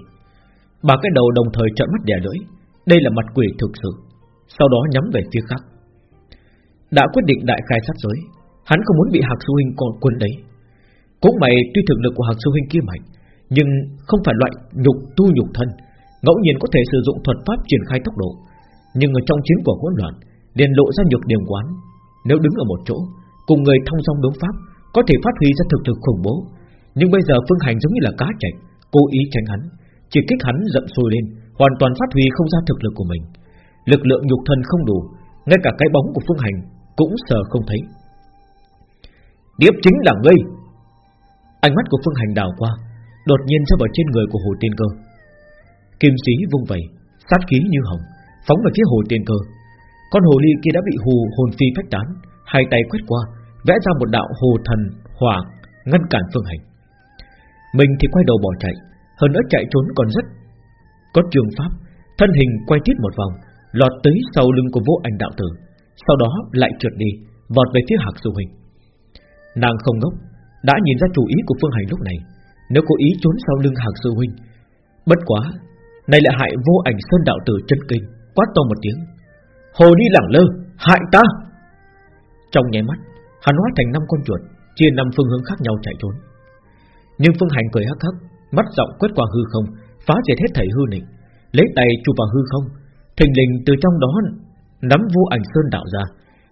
Ba cái đầu đồng thời trợn mắt đè lưỡi. Đây là mặt quỷ thực sự. Sau đó nhắm về phía khác. Đã quyết định đại khai sát giới, Hắn không muốn bị Hạc Sư Huynh còn quân đấy Cũng mày tuy thực lực của Hạc Sư Huynh kia mạnh, Nhưng không phải loại nhục tu nhục thân, Ngẫu nhiên có thể sử dụng thuật pháp triển khai tốc độ. Nhưng ở trong chiến của hỗn loạn, liền lộ ra nhược điểm quán Nếu đứng ở một chỗ, Cùng người thông song đấu pháp, Có thể phát huy ra thực lực khủng bố. Nhưng bây giờ phương hành giống như là cá chạch, Cố ý tránh hắn. Chỉ kích hắn giận sôi lên, Hoàn toàn phát huy không ra thực lực của mình. Lực lượng nhục thân không đủ, Ngay cả cái bóng của phương hành Cũng sờ không thấy. Điệp chính là ngươi. Ánh mắt của phương hành đảo qua, Đột nhiên rơi vào trên người của hồ tiên cơ. Kim sĩ vung vẩy, Sát khí như hồng, Phóng về phía hồ tiên cơ. Con hồ ly kia đã bị hù hồn phi phách tán, Hai tay quét qua, Vẽ ra một đạo hồ thần hỏa Ngăn cản phương hành. Mình thì quay đầu bỏ chạy hơn nữa chạy trốn còn rất. Có trường pháp, Thân hình quay tít một vòng, Lọt tới sau lưng của vô ảnh đạo tử, Sau đó lại trượt đi, Vọt về phía hạc sư huynh Nàng không ngốc, Đã nhìn ra chủ ý của phương hành lúc này. Nếu cố ý trốn sau lưng hạc sư huynh Bất quá, Này lại hại vô ảnh sơn đạo tử chân kinh, Quát to một tiếng. Hồ đi lẳng lơ, Hại ta! Trong nháy mắt, Hắn hóa thành năm con chuột, Chia năm phương hướng khác nhau chạy trốn. Nhưng phương hành cười hắc hắc Mắt rộng quét qua hư không Phá diệt hết thảy hư nịnh. Lấy tay chụp vào hư không Thình lình từ trong đó Nắm vô ảnh sơn đạo ra.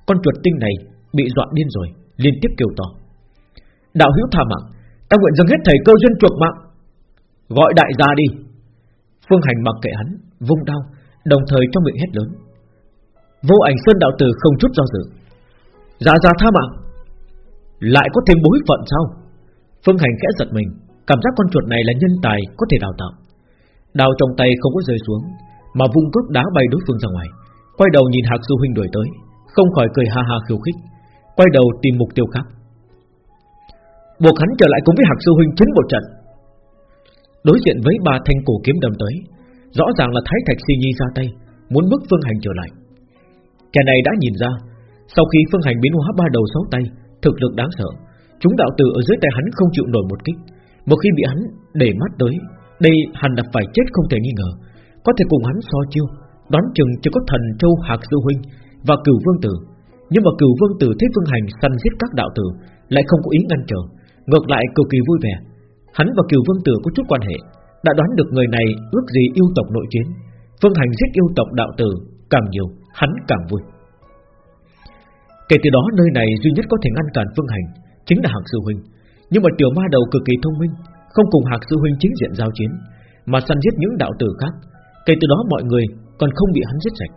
Con chuột tinh này bị dọa điên rồi Liên tiếp kêu to. Đạo hữu tha mạng Ta nguyện dâng hết thảy cơ duyên chuột mạng. Gọi đại gia đi. Phương hành mặc kệ hắn Vung đau, Đồng thời trong miệng hét lớn. Vô ảnh sơn đạo tử không chút do dự. Dạ dạ tha mạng Lại có thêm bối phận sao? Phương hành khẽ giật mình. Cảm giác con chuột này là nhân tài có thể đào tạo. Đào trong tay không có rơi xuống, Mà vung cước đá bay đối phương ra ngoài. Quay đầu nhìn Hạc Du Huynh đuổi tới, Không khỏi cười ha ha khiêu khích. Quay đầu tìm mục tiêu khác. Buộc hắn trở lại cùng với Hạc Sư Huynh chiến một trận. Đối diện với ba thanh cổ kiếm đâm tới, Rõ ràng là Thái Thạch Si Nhi ra tay, Muốn bức Phương Hành trở lại. Kẻ này đã nhìn ra, Sau khi Phương Hành biến hóa ba đầu sáu tay, Thực lực đáng sợ, Chúng đạo tử ở dưới tay hắn không chịu nổi một kích. Một khi bị hắn để mắt tới, Đây hẳn là phải chết không thể nghi ngờ. Có thể cùng hắn so chiêu, Đoán chừng chỉ có thần châu Hạc Sư Huynh Và cửu vương tử. Nhưng mà cửu vương tử thấy Phương Hành săn giết các đạo tử, Lại không có ý ngăn trở. Ngược lại cực kỳ vui vẻ. Hắn và cửu vương tử có chút quan hệ, Đã đoán được người này ước gì yêu tộc nội chiến. Phương Hành giết yêu tộc đạo tử, Càng nhiều, hắn càng vui. Kể từ đó, nơi này duy nhất có thể ngăn cản Phương Hành Chính là Hạc Sư Huynh. Nhưng mà tiểu ma đầu cực kỳ thông minh, Không cùng Hạc Sư Huynh chính diện giao chiến, Mà săn giết những đạo tử khác. Kể từ đó mọi người còn không bị hắn giết sạch.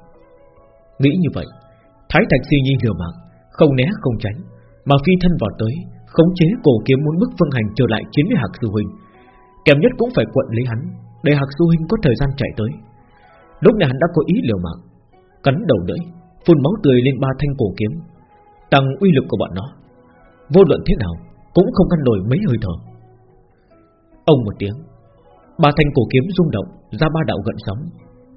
Nghĩ như vậy, Thái Thạch Si Nhi liều mạng, Không né không tránh, Mà phi thân vào tới, Khống chế cổ kiếm muốn bức Phương Hành trở lại chiến với Hạc Sư Huynh. Kèm nhất cũng phải quận lấy hắn, Để Hạc Sư Huynh có thời gian chạy tới. Lúc này hắn đã có ý liều mạng, Cắn đầu lưỡi, Phun máu tươi lên ba thanh cổ kiếm, Tăng uy lực của bọn nó. Vô luận thế nào cũng không ngăn nổi mấy hơi thở. Ông một tiếng Ba thanh cổ kiếm rung động, Ra ba đạo gợn sóng,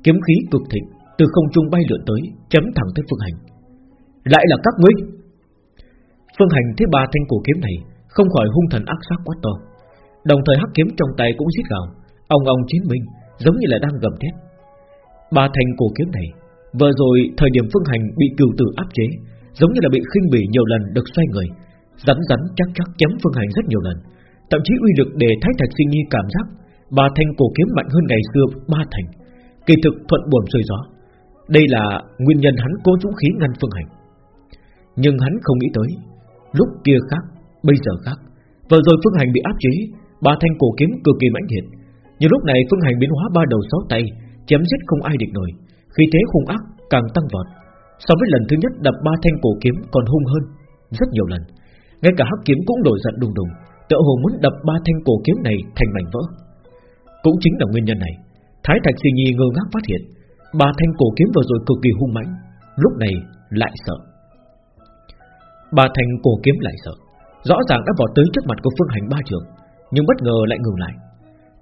Kiếm khí cực thịnh Từ không trung bay lượn tới Chấm thẳng tới Phương Hành. Lại là các ngươi. Phương Hành thấy ba thanh cổ kiếm này, Không khỏi hung thần ác sát quá to. Đồng thời hắc kiếm trong tay cũng giết gào, Ông ông chiến minh Giống như là đang gầm thét. Ba thanh cổ kiếm này, Vừa rồi thời điểm Phương Hành bị cửu tử áp chế, Giống như là bị khinh bỉ nhiều lần được xoay người Rắn rắn chắc chắc chém Phương Hành rất nhiều lần. Thậm chí uy lực để Thái Thạch Sinh Nhi cảm giác Ba thanh cổ kiếm mạnh hơn ngày xưa ba thành. Kỳ thực thuận buồm xuôi gió. Đây là nguyên nhân hắn cố dũng khí ngăn Phương Hành. Nhưng hắn không nghĩ tới Lúc kia khác, bây giờ khác. Vừa rồi Phương Hành bị áp chế Ba thanh cổ kiếm cực kỳ mãnh liệt. Nhưng lúc này Phương Hành biến hóa ba đầu sáu tay Chém giết không ai địch nổi. Khi thế hung ác càng tăng vọt. So với lần thứ nhất đập ba thanh cổ kiếm còn hung hơn Rất nhiều lần. Ngay cả hắc kiếm cũng nổi giận đùng đùng, Tựa hồ muốn đập ba thanh cổ kiếm này thành mảnh vỡ. Cũng chính là nguyên nhân này, Thái Thạch Di Nhi ngơ ngác phát hiện, ba thanh cổ kiếm vừa rồi cực kỳ hung mãnh, Lúc này lại sợ. Ba thanh cổ kiếm lại sợ, Rõ ràng đã vọt tới trước mặt của Phương Hành ba trường, Nhưng bất ngờ lại ngừng lại.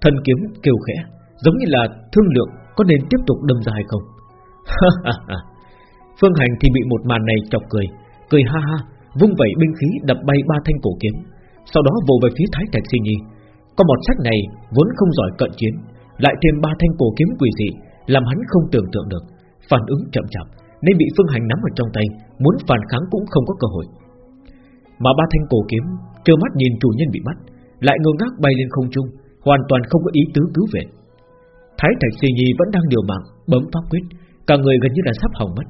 Thân kiếm kêu khẽ, Giống như là thương lượng có nên tiếp tục đâm ra hay không. Phương Hành thì bị một màn này chọc cười Cười ha ha Vung vẩy binh khí đập bay ba thanh cổ kiếm, Sau đó vồ về phía Thái Thạch Sinh Nhi. Có một sách này vốn không giỏi cận chiến, Lại thêm ba thanh cổ kiếm quỷ dị, Làm hắn không tưởng tượng được. Phản ứng chậm chạp, Nên bị Phương Hành nắm ở trong tay, Muốn phản kháng cũng không có cơ hội. Mà ba thanh cổ kiếm, Trơ mắt nhìn chủ nhân bị bắt, Lại ngơ ngác bay lên không trung, Hoàn toàn không có ý tứ cứu viện. Thái Thạch Si Nhi vẫn đang điều mạng, Bấm pháp quyết, Cả người gần như là sắp hỏng mất.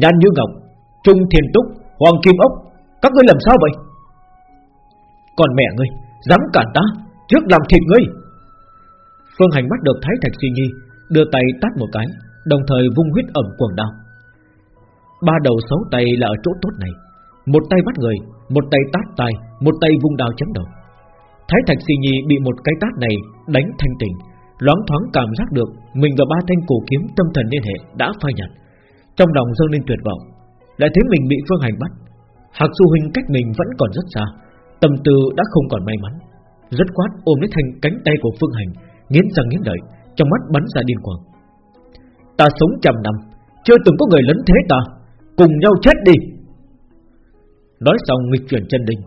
Nhan Như Ngọc, Trung Thiên Túc Hoàng Kim Ốc Các ngươi làm sao vậy? Còn mẹ ngươi Dám cản ta Trước làm thịt ngươi. Phương Hành bắt được Thái Thạch Suy Nhi Đưa tay tát một cái Đồng thời vung huyết ẩm quần đao. Ba đầu sáu tay là ở chỗ tốt này. Một tay bắt người Một tay tát tay Một tay vung đao chém đầu. Thái Thạch Suy Nhi bị một cái tát này đánh thanh tỉnh loáng thoáng cảm giác được mình và ba thanh cổ kiếm tâm thần liên hệ đã phai nhạt, trong lòng dâng lên tuyệt vọng, lại thấy mình bị Phương Hành bắt. Hạc Du Huynh cách mình vẫn còn rất xa, tâm tư đã không còn may mắn, rất quát ôm lấy thành cánh tay của Phương Hành, nghiến răng nghiến lợi, trong mắt bắn ra điên cuồng. Ta sống trăm năm, chưa từng có người lấn thế ta, cùng nhau chết đi. Nói xong nghịch chuyển chân đình,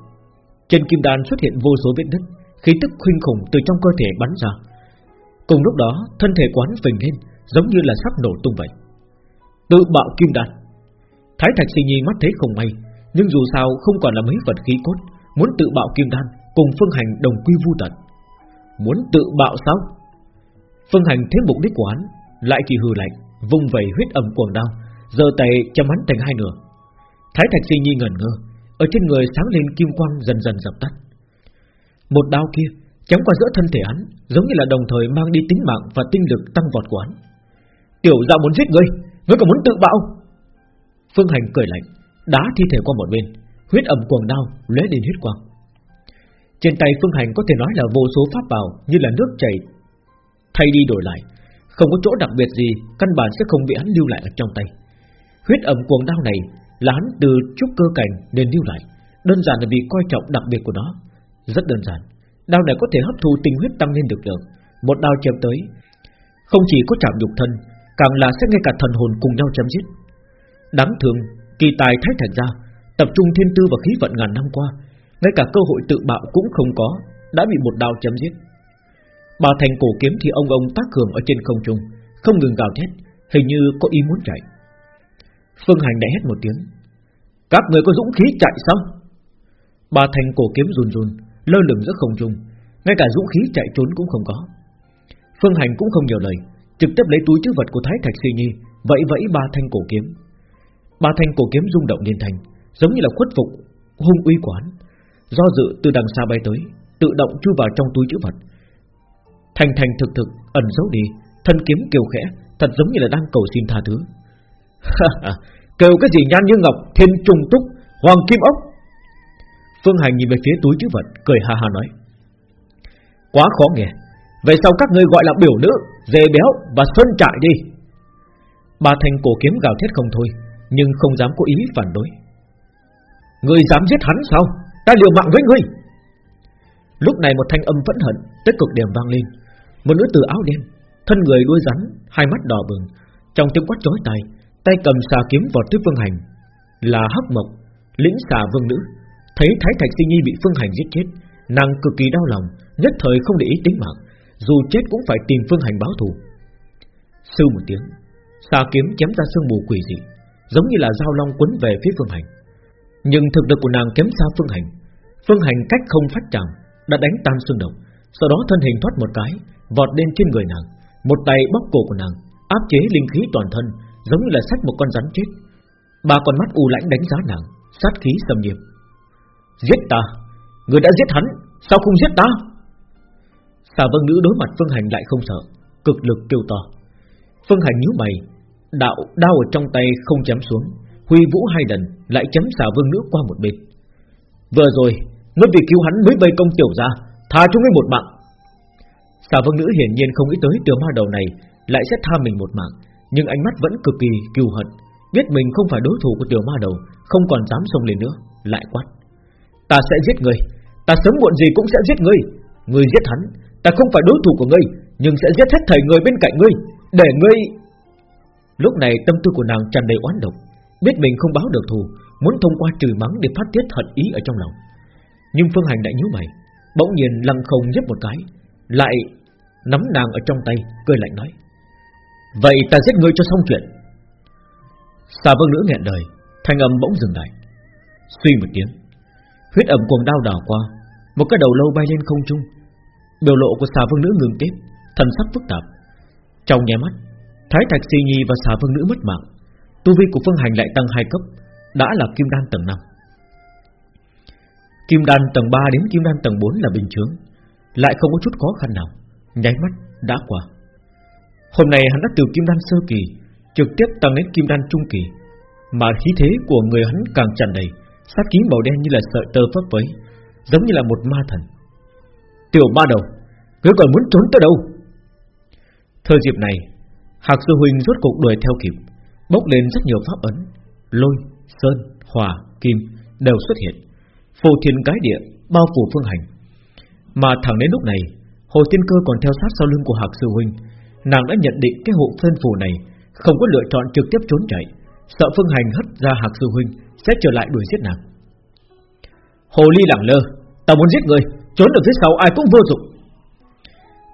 trên kim đan xuất hiện vô số vết nứt, khí tức khuynh khủng từ trong cơ thể bắn ra Cùng lúc đó thân thể quán phình lên Giống như là sắp nổ tung vậy Tự bạo kim đan Thái Thạch Sinh Nhi mắt thấy không may Nhưng dù sao không còn là mấy vật khí cốt Muốn tự bạo kim đan Cùng Phương Hành đồng quy vu tận Muốn tự bạo sao Phương Hành thấy mục đích của hắn Lại chỉ hừ lạnh Vung vẩy huyết ẩm cuồng đao giờ tay chém hắn thành hai nửa Thái Thạch Sinh Nhi ngẩn ngơ Ở trên người sáng lên kim quang dần dần dập tắt Một đao kia chém qua giữa thân thể hắn, giống như là đồng thời mang đi tính mạng và tinh lực tăng vọt của hắn. Tiểu gia muốn giết ngươi, ngươi còn muốn tự bạo? Phương Hành cười lạnh, đá thi thể qua một bên, huyết ẩm cuồng đao lóe lên huyết quang. Trên tay Phương Hành có thể nói là vô số pháp bảo như là nước chảy thay đi đổi lại, không có chỗ đặc biệt gì, căn bản sẽ không bị hắn lưu lại ở trong tay. Huyết ẩm cuồng đao này là hắn từ trúc cơ cảnh nên lưu lại, đơn giản là vì coi trọng đặc biệt của nó, rất đơn giản. Đao này có thể hấp thu tinh huyết tăng lên được lượng Một đao chém tới Không chỉ có chạm nhục thân Càng là sẽ ngay cả thần hồn cùng nhau chém giết Đáng thương Kỳ tài thái thành ra Tập trung thiên tư và khí vận ngàn năm qua Ngay cả cơ hội tự bạo cũng không có Đã bị một đao chém giết Bà thành cổ kiếm thì ông ông tác cường ở trên không trung Không ngừng gào thét Hình như có ý muốn chạy Phương Hành đã hét một tiếng Các người có dũng khí chạy sao Bà thành cổ kiếm run run lơ lửng giữa không trung, ngay cả dũng khí chạy trốn cũng không có. Phương Hành cũng không nhiều lời, trực tiếp lấy túi chứa vật của Thái Thạch Suy Nhi, vẫy vẫy ba thanh cổ kiếm. Ba thanh cổ kiếm rung động liên thành, giống như là khuất phục hung uy quán, do dự từ đằng xa bay tới, tự động chui vào trong túi chứa vật. Thành thành thực thực ẩn giấu đi, thân kiếm kêu khẽ, thật giống như là đang cầu xin tha thứ. kêu cái gì nhan như ngọc, thiên trùng túc, hoàng kim ốc, Phương Hành nhìn về phía túi chữ vật Cười ha ha nói Quá khó nghe Vậy sao các ngươi gọi là biểu nữ Dê béo và xuân trại đi Bà thành cổ kiếm gào thét không thôi nhưng không dám có ý phản đối. Ngươi dám giết hắn sao? Ta liều mạng với ngươi. Lúc này một thanh âm phẫn hận Tới cực điểm vang lên. Một nữ tử áo đen, Thân người đuôi rắn, Hai mắt đỏ bừng, Trong tiếng quát chói tai, Tay cầm xà kiếm vọt tới phương hành. Là hắc mộc, Lĩnh xà vương nữ. Thấy Thái Thạch Sinh Nhi bị Phương Hành giết chết, Nàng cực kỳ đau lòng, Nhất thời không để ý tính mạng, Dù chết cũng phải tìm Phương Hành báo thù. Sư một tiếng, Xà kiếm chém ra sương mù quỷ dị Giống như là dao long quấn về phía Phương Hành. Nhưng thực lực của nàng kém xa Phương Hành. Phương Hành cách không phát chạm, Đã đánh tan xương động Sau đó thân hình thoát một cái, Vọt lên trên người nàng. Một tay bóc cổ của nàng, Áp chế linh khí toàn thân, Giống như là sách một con rắn chết. Ba con mắt u lãnh đánh giá nàng, Sát khí xâm nhiễm. Giết ta! Người đã giết hắn, Sao không giết ta? Xà vân nữ đối mặt Phương Hành lại không sợ, Cực lực kêu to. Phương Hành nhíu mày Đạo đao ở trong tay không chém xuống, Huy vũ hai lần Lại chém xà vương nữ qua một bên. Vừa rồi, Ngươi vì cứu hắn mới vây công tiểu ra Tha cho ngươi một mạng. Xà vương nữ hiển nhiên không nghĩ tới tiểu ma đầu này Lại sẽ tha mình một mạng, Nhưng ánh mắt vẫn cực kỳ kiêu hận, Biết mình không phải đối thủ của tiểu ma đầu, Không còn dám xông lên nữa, Lại quát. Ta sẽ giết ngươi, Ta sớm muộn gì cũng sẽ giết ngươi. Ngươi giết hắn, Ta không phải đối thủ của ngươi, Nhưng sẽ giết hết thầy người bên cạnh ngươi, Để ngươi Lúc này tâm tư của nàng tràn đầy oán độc, Biết mình không báo được thù, Muốn thông qua trừ mắng để phát tiết hận ý ở trong lòng. Nhưng Phương Hành đã nhíu mày, Bỗng nhiên lăng không nhấp một cái, Lại nắm nàng ở trong tay, Cười lạnh nói, Vậy ta giết ngươi cho xong chuyện. Xà vương nữ nghẹn đời Thanh âm bỗng dừng lại. Suy một tiếng, Huyết ẩm cuồng đao đảo qua, Một cái đầu lâu bay lên không trung. Biểu lộ của xà vương nữ ngừng tiếp Thần sắc phức tạp. Trong nháy mắt Thái Thạch Si Nhi và xà vương nữ mất mạng. Tu vi của Phương Hành lại tăng 2 cấp, Đã là Kim Đan tầng 5 Kim Đan tầng 3 đến Kim Đan tầng 4 là bình thường Lại không có chút khó khăn nào, Nháy mắt đã qua. Hôm nay hắn đã từ Kim Đan sơ kỳ, Trực tiếp tăng đến Kim Đan trung kỳ, Mà khí thế của người hắn càng tràn đầy, Sát khí màu đen như là sợi tơ phấp phới, Giống như là một ma thần. Tiểu ma đầu, Ngươi còn muốn trốn tới đâu? Thời dịp này Hạc sư huynh rốt cuộc đuổi theo kịp Bốc lên rất nhiều pháp ấn Lôi, sơn, hỏa, kim Đều xuất hiện. Phù thiên cái địa, bao phủ phương hành. Mà thẳng đến lúc này Hồ Tiên Cơ còn theo sát sau lưng của Hạc sư huynh. Nàng đã nhận định cái hộ sơn phù này Không có lựa chọn trực tiếp trốn chạy Sợ phương hành hất ra Hạc sư huynh Sẽ trở lại đuổi giết nàng. Hồ ly lẳng lơ Ta muốn giết người Trốn ở phía sau ai cũng vô dụng.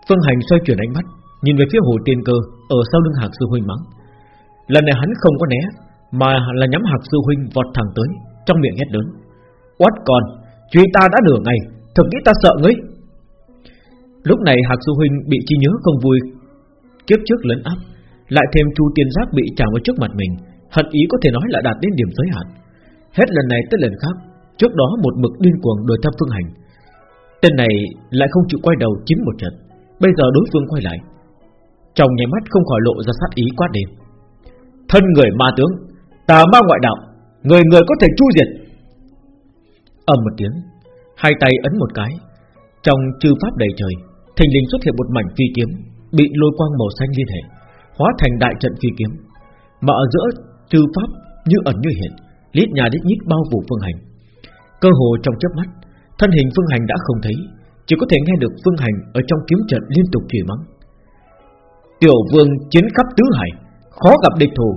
Phương hành xoay chuyển ánh mắt Nhìn về phía hồ tiên cơ. Ở sau lưng hạc sư huynh mắng. Lần này hắn không có né, Mà là nhắm hạc sư huynh vọt thẳng tới, Trong miệng hét lớn. Quát con, Truy ta đã nửa ngày Thực nghĩ ta sợ ngươi. Lúc này hạc sư huynh bị chi nhớ không vui, Kiếp trước lấn áp, Lại thêm chu tiên giác bị trả vào trước mặt mình, Hận ý có thể nói là đạt đến điểm giới hạn. Hết lần này tới lần khác, Trước đó một mực điên cuồng đuổi theo phương hành. Tên này lại không chịu quay đầu chính một trận. Bây giờ đối phương quay lại trong nháy mắt không khỏi lộ ra sát ý quát đến Thân người ma tướng, Tà ma ngoại đạo, Người người có thể chu diệt. Ầm một tiếng, Hai tay ấn một cái. Trong chư pháp đầy trời, Thình lình xuất hiện một mảnh phi kiếm, Bị lôi quang màu xanh liên hệ, Hóa thành đại trận phi kiếm. Mà ở giữa chư pháp như ẩn như hiện Lít nhà lít nhít bao phủ phương hành. Cơ hồ trong chớp mắt, Thân hình phương hành đã không thấy, Chỉ có thể nghe được phương hành ở trong kiếm trận liên tục chửi mắng. Tiểu vương chiến khắp tứ hải, Khó gặp địch thủ.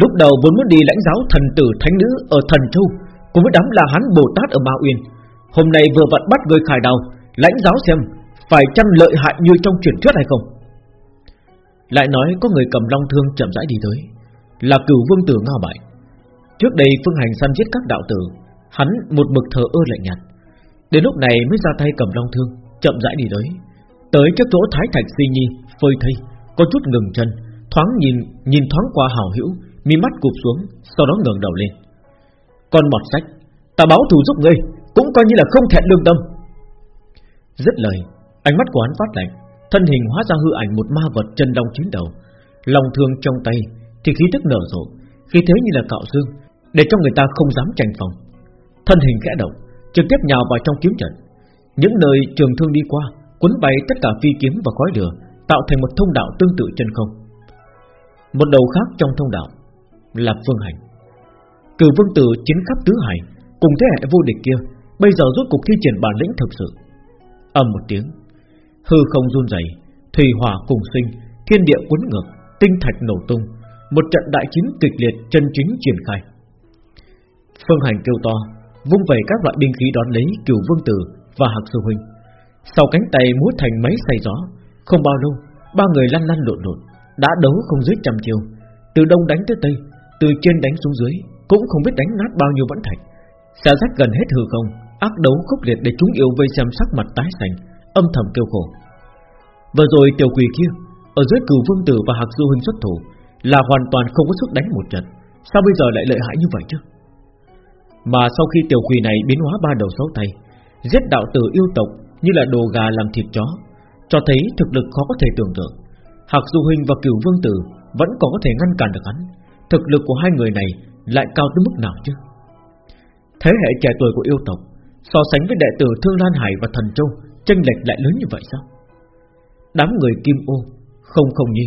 Lúc đầu vốn muốn đi lãnh giáo thần tử thánh nữ Ở thần châu, Cùng với đám là hắn Bồ Tát ở Ma Uyên. Hôm nay vừa vặn bắt người khải đào, Lãnh giáo xem Phải chăng lợi hại như trong truyền thuyết hay không. Lại nói có người cầm long thương chậm rãi đi tới, Là cửu vương tử ngao bại. Trước đây phương hành săn giết các đạo tử, Hắn một mực thờ ơ lạnh nhạt. Đến lúc này mới ra tay cầm long thương, Chậm rãi đi tới. Tới trước chỗ thái thạch si nhi Phơi thây có chút ngừng chân, Thoáng nhìn nhìn thoáng qua hào hữu, Mi mắt cụp xuống, Sau đó ngẩng đầu lên. Con bọt sách, Ta báo thù giúp ngươi, Cũng coi như là không thẹn lương tâm. Dứt lời, Ánh mắt của hắn phát lạnh, Thân hình hóa ra hư ảnh một ma vật chân đông chín đầu. Lòng thương trong tay, Thì khí tức nở rộ, Khí thế như là cạo xương, Để cho người ta không dám tranh phòng. Thân hình khẽ động, Trực tiếp nhào vào trong kiếm trận. Những nơi trường thương đi qua, Cuốn bay tất cả phi kiếm và khói lửa Tạo thành một thông đạo tương tự chân không. Một đầu khác trong thông đạo Là phương hành. Cử vương tử chiến khắp tứ hải Cùng thế hệ vô địch kia Bây giờ rốt cục thi triển bản lĩnh thực sự. Ầm một tiếng Hư không run rẩy, thủy hỏa cùng sinh Thiên địa cuốn ngược Tinh thạch nổ tung Một trận đại chiến kịch liệt chân chính triển khai. Phương hành kêu to vung vẩy các loại binh khí đón lấy cửu vương tử và hạc sư huynh. Sau cánh tay múa thành mấy say gió, không bao lâu, ba người lăn lăn lộn lộn, đã đấu không dưới trăm chiều, từ đông đánh tới tây, từ trên đánh xuống dưới, cũng không biết đánh nát bao nhiêu vẫn thạch, xa rách gần hết hư không, ác đấu khốc liệt để chúng yêu vây xem sắc mặt tái xanh, âm thầm kêu khổ. Vừa rồi tiểu quỷ kia ở dưới cửu vương tử và hạc sư huynh xuất thủ là hoàn toàn không có sức đánh một trận, sao bây giờ lại lợi hại như vậy chứ? Mà sau khi tiểu quỷ này biến hóa ba đầu sáu tay Giết đạo tử yêu tộc Như là đồ gà làm thịt chó cho thấy thực lực khó có thể tưởng tượng. Hạc Du Huynh và Cửu Vương Tử Vẫn còn có thể ngăn cản được hắn. Thực lực của hai người này lại cao tới mức nào chứ? Thế hệ trẻ tuổi của yêu tộc, So sánh với đệ tử Thương Lan Hải và Thần Châu, chênh lệch lại lớn như vậy sao? Đám người Kim Ô, Không không nhi,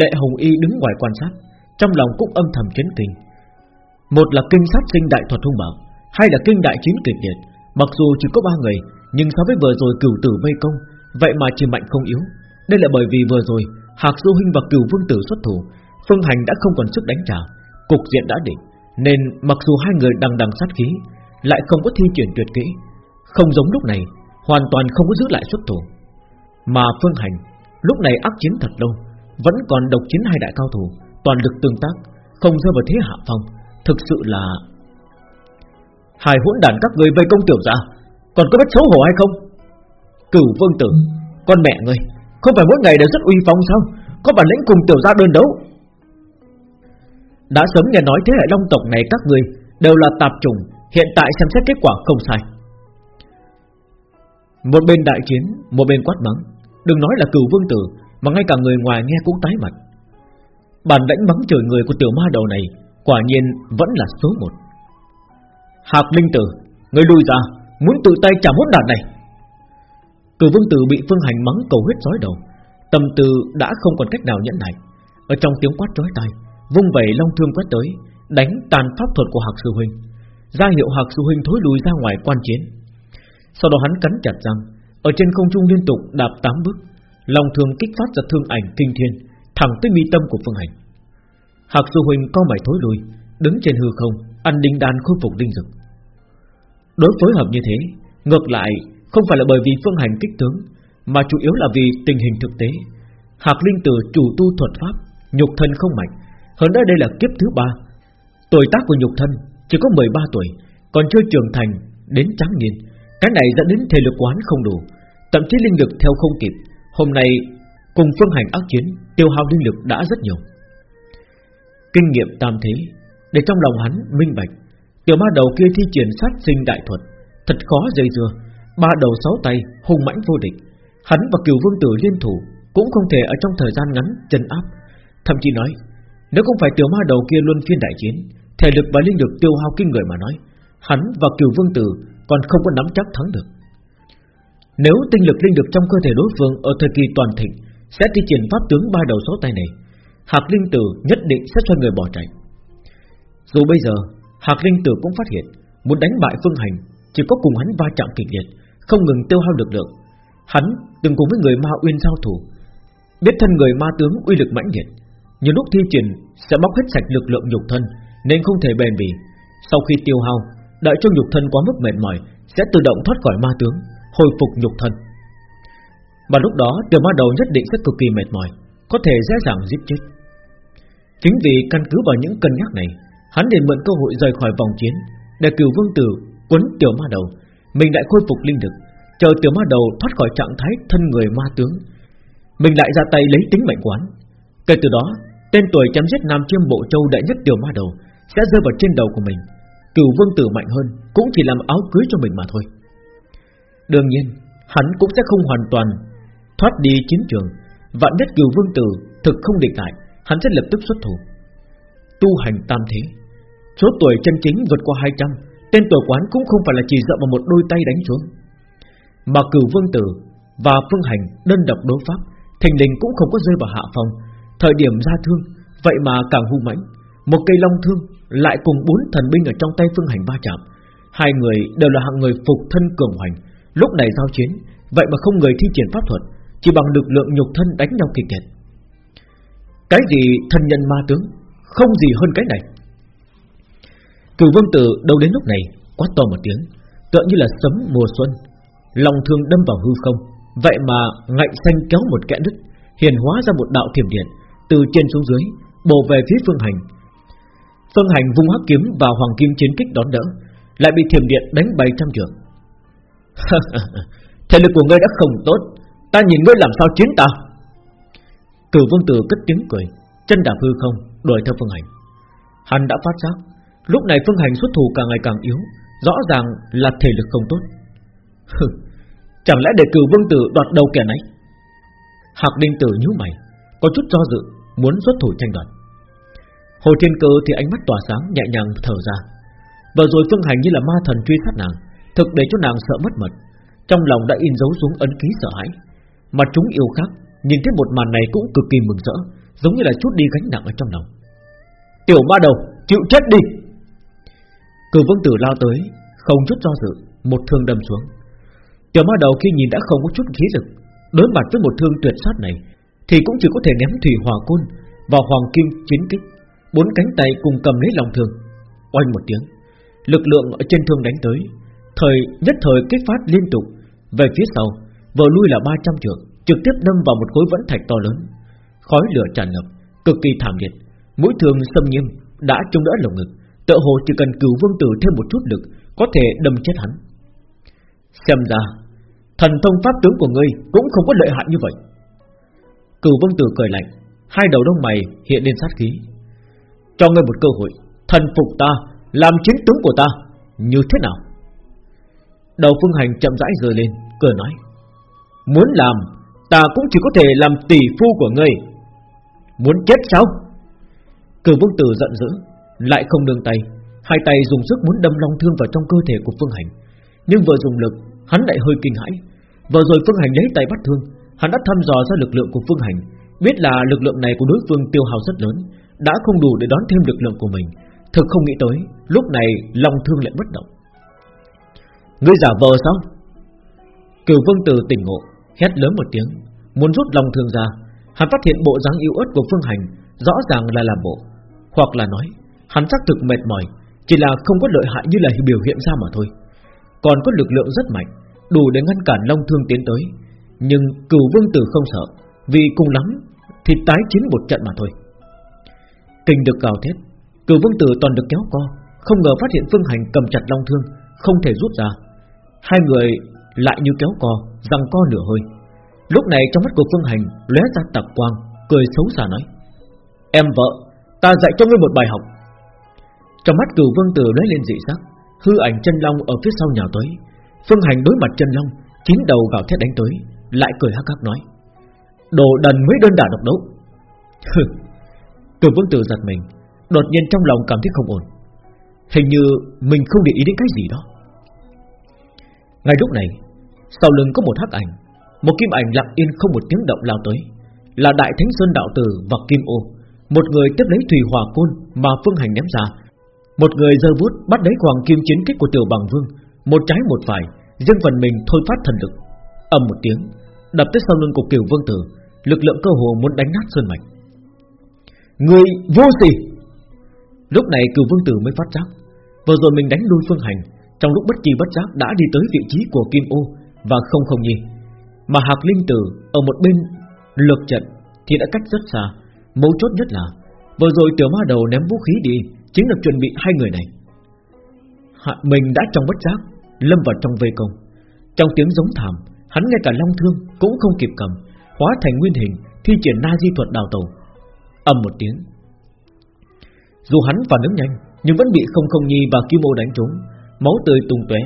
Lệ Hồng Y đứng ngoài quan sát, Trong lòng cũng âm thầm chấn kinh. Một là kinh sát sinh đại thuật hung bạo, Hai là kinh đại chiến kịch liệt. Mặc dù chỉ có ba người, Nhưng so với vừa rồi cửu tử vây công Vậy mà chỉ mạnh không yếu. Đây là bởi vì vừa rồi, Hạc Du Huynh và cửu vương tử xuất thủ, Phương Hành đã không còn sức đánh trả, Cục diện đã định. Nên mặc dù hai người đằng đằng sát khí, Lại không có thi triển tuyệt kỹ. Không giống lúc này, Hoàn toàn không có giữ lại xuất thủ. Mà Phương Hành, Lúc này ác chiến thật lâu, Vẫn còn độc chiến hai đại cao thủ, Toàn lực tương tác, Không rơi vào thế hạ phong. Thực sự là Hai hỗn đàn các người vây công tiểu gia, Còn có biết xấu hổ hay không? Cửu vương tử. Con mẹ ngươi, Không phải mỗi ngày đều rất uy phong sao? Có bản lĩnh cùng tiểu gia đơn đấu. Đã sớm nghe nói thế hệ long tộc này các người Đều là tạp trùng Hiện tại xem xét kết quả không sai. Một bên đại chiến, Một bên quát mắng. Đừng nói là cửu vương tử, Mà ngay cả người ngoài nghe cũng tái mặt. Bản lĩnh mắng trời người của tiểu ma đầu này, Quả nhiên vẫn là số một. Hạc Linh Tử Người lui ra, Muốn tự tay trả hốt đạn này cử vương tử bị phương hành mắng cầu huyết rối đầu. Tâm tư đã không còn cách nào nhẫn nại. Ở trong tiếng quát trói tai, Vung vẩy long thương quét tới, Đánh tàn pháp thuật của Hạc Sư Huynh. Ra hiệu Hạc Sư Huynh thối lùi ra ngoài quan chiến. Sau đó hắn cắn chặt răng, Ở trên không trung liên tục đạp 8 bước. Long thương kích phát ra thương ảnh kinh thiên, Thẳng tới mi tâm của phương hành. Hạc Sư Huynh co mày thối lùi, Đứng trên hư không, Ăn đinh đan khôi phục linh dực Đối phối hợp như thế, Ngược lại không phải là bởi vì phương hành kích tướng, Mà chủ yếu là vì tình hình thực tế. Hạc Linh Tử chủ tu thuật pháp, Nhục thân không mạnh. Hơn nữa đây là kiếp thứ ba. Tuổi tác của nhục thân chỉ có 13 tuổi, Còn chưa trưởng thành đến trắng niên. Cái này dẫn đến thể lực quán không đủ, Thậm chí linh lực theo không kịp. Hôm nay, cùng phương hành ác chiến, Tiêu hao linh lực đã rất nhiều. Kinh nghiệm tam thế, Để trong lòng hắn minh bạch, Tiểu ma đầu kia thi triển sát sinh đại thuật, Thật khó dây dưa. Ba đầu sáu tay hùng mãnh vô địch. Hắn và cửu vương tử liên thủ Cũng không thể ở trong thời gian ngắn chân áp. Thậm chí nói, Nếu không phải tiểu ma đầu kia luôn phiên đại chiến, Thể lực và linh lực tiêu hao kinh người mà nói, Hắn và cửu vương tử Còn không có nắm chắc thắng được. Nếu tinh lực linh lực trong cơ thể đối phương Ở thời kỳ toàn thịnh Sẽ thi triển pháp tướng ba đầu sáu tay này, Hạc Linh Tử nhất định sẽ cho người bỏ chạy. Dù bây giờ, Hạc Linh Tử cũng phát hiện, Muốn đánh bại Phương Hành Chỉ có cùng hắn va chạm kịch liệt. Không ngừng tiêu hao lực lượng. Hắn từng cùng với người ma uyên giao thủ. Biết thân người ma tướng uy lực mãnh liệt, Nhiều lúc thi triển sẽ bóc hết sạch lực lượng nhục thân, Nên không thể bền bỉ. Sau khi tiêu hao, Đợi cho nhục thân quá mức mệt mỏi, Sẽ tự động thoát khỏi ma tướng, Hồi phục nhục thân. Và lúc đó, tiểu ma đầu nhất định sẽ cực kỳ mệt mỏi, Có thể dễ dàng giết chết. Chính vì căn cứ vào những cân nhắc này, Hắn liền mượn cơ hội rời khỏi vòng chiến Để cửu vương tử quấn tiểu ma đầu mình lại khôi phục linh lực, Chờ tiểu ma đầu thoát khỏi trạng thái thân người ma tướng. Mình lại ra tay lấy tính mệnh quán Kể từ đó, Tên tuổi chém giết Nam Chiêm Bộ Châu đại nhất tiểu ma đầu Sẽ rơi vào trên đầu của mình. Cửu vương tử mạnh hơn Cũng chỉ làm áo cưới cho mình mà thôi. Đương nhiên, Hắn cũng sẽ không hoàn toàn Thoát đi chiến trường. Vạn nhất cửu vương tử thực không địch lại, Hắn sẽ lập tức xuất thủ. Tu hành tam thế. Số tuổi chân chính vượt qua 200 Tên tổ quán cũng không phải là chỉ dựa vào một đôi tay đánh xuống Mà cửu vương tử Và phương hành đơn độc đối pháp Thành đình cũng không có rơi vào hạ phong. Thời điểm ra thương, Vậy mà càng hung mãnh. Một cây long thương lại cùng bốn thần binh ở trong tay phương hành va chạm. Hai người đều là hạng người phục thân cường hoành. Lúc này giao chiến, Vậy mà không người thi triển pháp thuật, Chỉ bằng lực lượng nhục thân đánh nhau kịch liệt. Cái gì thần nhân ma tướng? Không gì hơn cái này. Cửu vương tử đâu đến lúc này quá to một tiếng, Tựa như là sấm mùa xuân. Lòng thương đâm vào hư không, Vậy mà ngạnh xanh kéo một kẽ đứt, Hiền hóa ra một đạo thiểm điện Từ trên xuống dưới, Bổ về phía phương hành. Phương hành vung hắc kiếm vào hoàng kim chiến kích đón đỡ, Lại bị thiểm điện đánh bay trăm trường Thể lực của ngươi đã không tốt, Ta nhìn ngươi làm sao chiến ta? Cửu vương tử cất tiếng cười, Chân đạp hư không, đuổi theo phương hành. Hắn đã phát giác Lúc này phương hành xuất thủ càng ngày càng yếu, Rõ ràng là thể lực không tốt. Chẳng lẽ để cửu vương tử đoạt đầu kẻ này? Hạc đinh tử nhíu mày, Có chút do dự, Muốn xuất thủ tranh đoạt. Hồ Thiên Cơ thì ánh mắt tỏa sáng, nhẹ nhàng thở ra. Và rồi phương hành như là ma thần truy sát nàng, Thực để cho nàng sợ mất mật. Trong lòng đã in dấu xuống ấn ký sợ hãi. Mà chúng yêu khác, Nhìn thấy một màn này cũng cực kỳ mừng rỡ, Giống như là chút đi gánh nặng ở trong lòng. Tiểu ma đầu, chịu chết đi! Cửu vương tử lao tới, Không chút do dự, Một thương đâm xuống. Tiểu ma đầu khi nhìn đã không có chút khí lực, Đối mặt với một thương tuyệt sát này, Thì cũng chỉ có thể ném thủy hòa côn Vào hoàng kim chiến kích, Bốn cánh tay cùng cầm lấy lòng thương. Oanh một tiếng, Lực lượng ở trên thương đánh tới, Thời, nhất thời kích phát liên tục. Về phía sau, Vừa lui là 300 trượng, Trực tiếp đâm vào một khối vẫn thạch to lớn. Khói lửa tràn ngập, Cực kỳ thảm liệt, Mũi thương xâm nghiêm Đã trông đỡ lồng ngực. Tựa hồ chỉ cần cửu vương tử thêm một chút lực, Có thể đâm chết hắn. Xem ra, Thần thông pháp tướng của ngươi Cũng không có lợi hại như vậy. Cửu vương tử cười lạnh, Hai đầu lông mày hiện lên sát khí. Cho ngươi một cơ hội, Thần phục ta, Làm chiến tướng của ta, Như thế nào? Đầu phương hành chậm rãi rời lên, Cười nói, Muốn làm, Ta cũng chỉ có thể làm tỷ phu của ngươi. Muốn chết sao? Cửu vương tử giận dữ lại không nương tay. Hai tay dùng sức muốn đâm long thương vào trong cơ thể của phương hành. Nhưng vừa dùng lực, Hắn lại hơi kinh hãi. Vừa rồi phương hành lấy tay bắt thương, Hắn đã thăm dò ra lực lượng của phương hành. Biết là lực lượng này của đối phương tiêu hao rất lớn, Đã không đủ để đón thêm lực lượng của mình. Thực không nghĩ tới, Lúc này long thương lại bất động. Ngươi giả vờ sao? Cửu vương tử tỉnh ngộ, Hét lớn một tiếng, Muốn rút long thương ra. Hắn phát hiện bộ dáng yếu ớt của phương hành Rõ ràng là làm bộ, Hoặc là nói Hắn xác thực mệt mỏi Chỉ là không có lợi hại như là biểu hiện ra mà thôi. Còn có lực lượng rất mạnh Đủ để ngăn cản long thương tiến tới. Nhưng cửu vương tử không sợ Vì cùng lắm Thì tái chiến một trận mà thôi. Kinh được cào thét Cửu vương tử toàn được kéo co Không ngờ phát hiện phương hành cầm chặt long thương Không thể rút ra. Hai người lại như kéo co Răng co nửa hơi. Lúc này trong mắt của Phương Hành lóe ra tạc quang, cười xấu xa nói: "Em vợ, ta dạy cho ngươi một bài học." Trong mắt Cửu Vương Tử lóe lên dị sắc, hư ảnh chân long ở phía sau nhào tới. Phương Hành đối mặt chân long, chín đầu gào thét đánh tới, lại cười hắc hắc nói: "Đồ đần mới đơn đả độc đấu." Cửu Vương Tử giật mình, đột nhiên trong lòng cảm thấy không ổn. Hình như mình không để ý đến cái gì đó. Ngay lúc này, sau lưng có một hắc ảnh một kim ảnh lặng yên không một tiếng động lao tới Là Đại Thánh Sơn Đạo Tử và Kim Ô Một người tiếp lấy thủy hòa côn Mà Phương Hành ném ra một người giơ vút bắt lấy hoàng kim chiến kích của Tiểu Bằng Vương, Một trái một phải, riêng phần mình thôi phát thần lực. Ầm một tiếng, Đập tới sau lưng của Kiều Vương Tử, Lực lượng cơ hồ muốn đánh nát sơn mạch. Người vô sỉ! Lúc này Kiều Vương Tử mới phát giác, Vừa rồi mình đánh lui Phương Hành, Trong lúc bất kỳ bất giác đã đi tới vị trí của Kim Ô Và không không nhi. Mà Hạc Linh Tử ở một bên lược trận thì đã cách rất xa, Mấu chốt nhất là, Vừa rồi tiểu ma đầu ném vũ khí đi Chính là chuẩn bị hai người này. Hạ Mình đã trong bất giác Lâm vào trong vây công. Trong tiếng giống thảm Hắn ngay cả long thương cũng không kịp cầm Hóa thành nguyên hình Thi triển na di thuật đào tàu ầm một tiếng. Dù hắn phản ứng nhanh Nhưng vẫn bị không không nhi và kim ô đánh trúng Máu tươi tung tóe.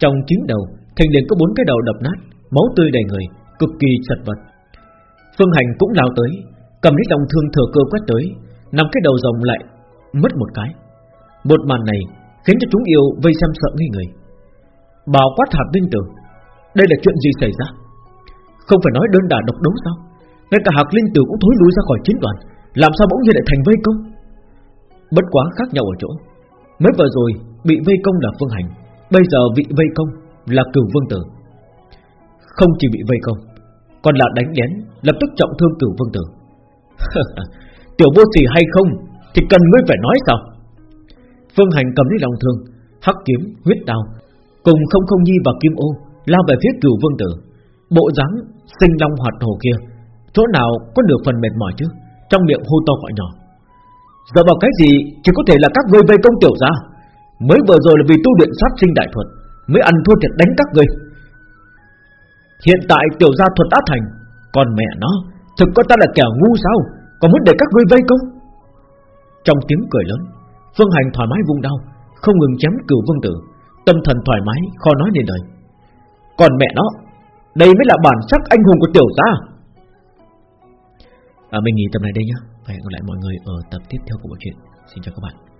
Trong chiến đầu Thành liền có bốn cái đầu đập nát máu tươi đầy người, cực kỳ chật vật. Phương Hành cũng lao tới, cầm lấy long thương thừa cơ quét tới, nằm cái đầu rồng lại mất một cái. Một màn này khiến cho chúng yêu vây xem sợ ngây người. Bảo quát hạt linh tử, đây là chuyện gì xảy ra? Không phải nói đơn đả độc đấu sao? Ngay cả hạt linh tử cũng thối lui ra khỏi chiến đoàn, làm sao bỗng nhiên lại thành vây công? Bất quá khác nhau ở chỗ, mới vừa rồi bị vây công là Phương Hành, bây giờ bị vây công là Cửu Vương Tử. Không chỉ bị vây công Còn là đánh lén Lập tức trọng thương cửu vương tử Tiểu vô sỉ hay không thì cần ngươi phải nói sao? Phương Hành cầm lấy lòng thương Hắc kiếm, huyết đao Cùng không không nhi và kim ô Lao về phía cửu vương tử. Bộ dáng sinh long hoạt hồ kia Chỗ nào có được phần mệt mỏi chứ? Trong miệng hô to gọi nhỏ. Giờ vào cái gì chỉ có thể là các ngươi vây công tiểu ra Mới vừa rồi là vì tu luyện sát sinh đại thuật Mới ăn thua thiệt đánh các ngươi. Hiện tại tiểu gia thuật đã thành Còn mẹ nó Thực có ta là kẻ ngu sao? Còn muốn để các ngươi vây công? Trong tiếng cười lớn Phương Hành thoải mái vung đau Không ngừng chém cửu vương tử. Tâm thần thoải mái khó nói nên lời. Còn mẹ nó Đây mới là bản sắc anh hùng của tiểu gia. À, Mình nghỉ tập này đây nhá, Và hẹn gặp lại mọi người ở tập tiếp theo của bộ truyện. Xin chào các bạn.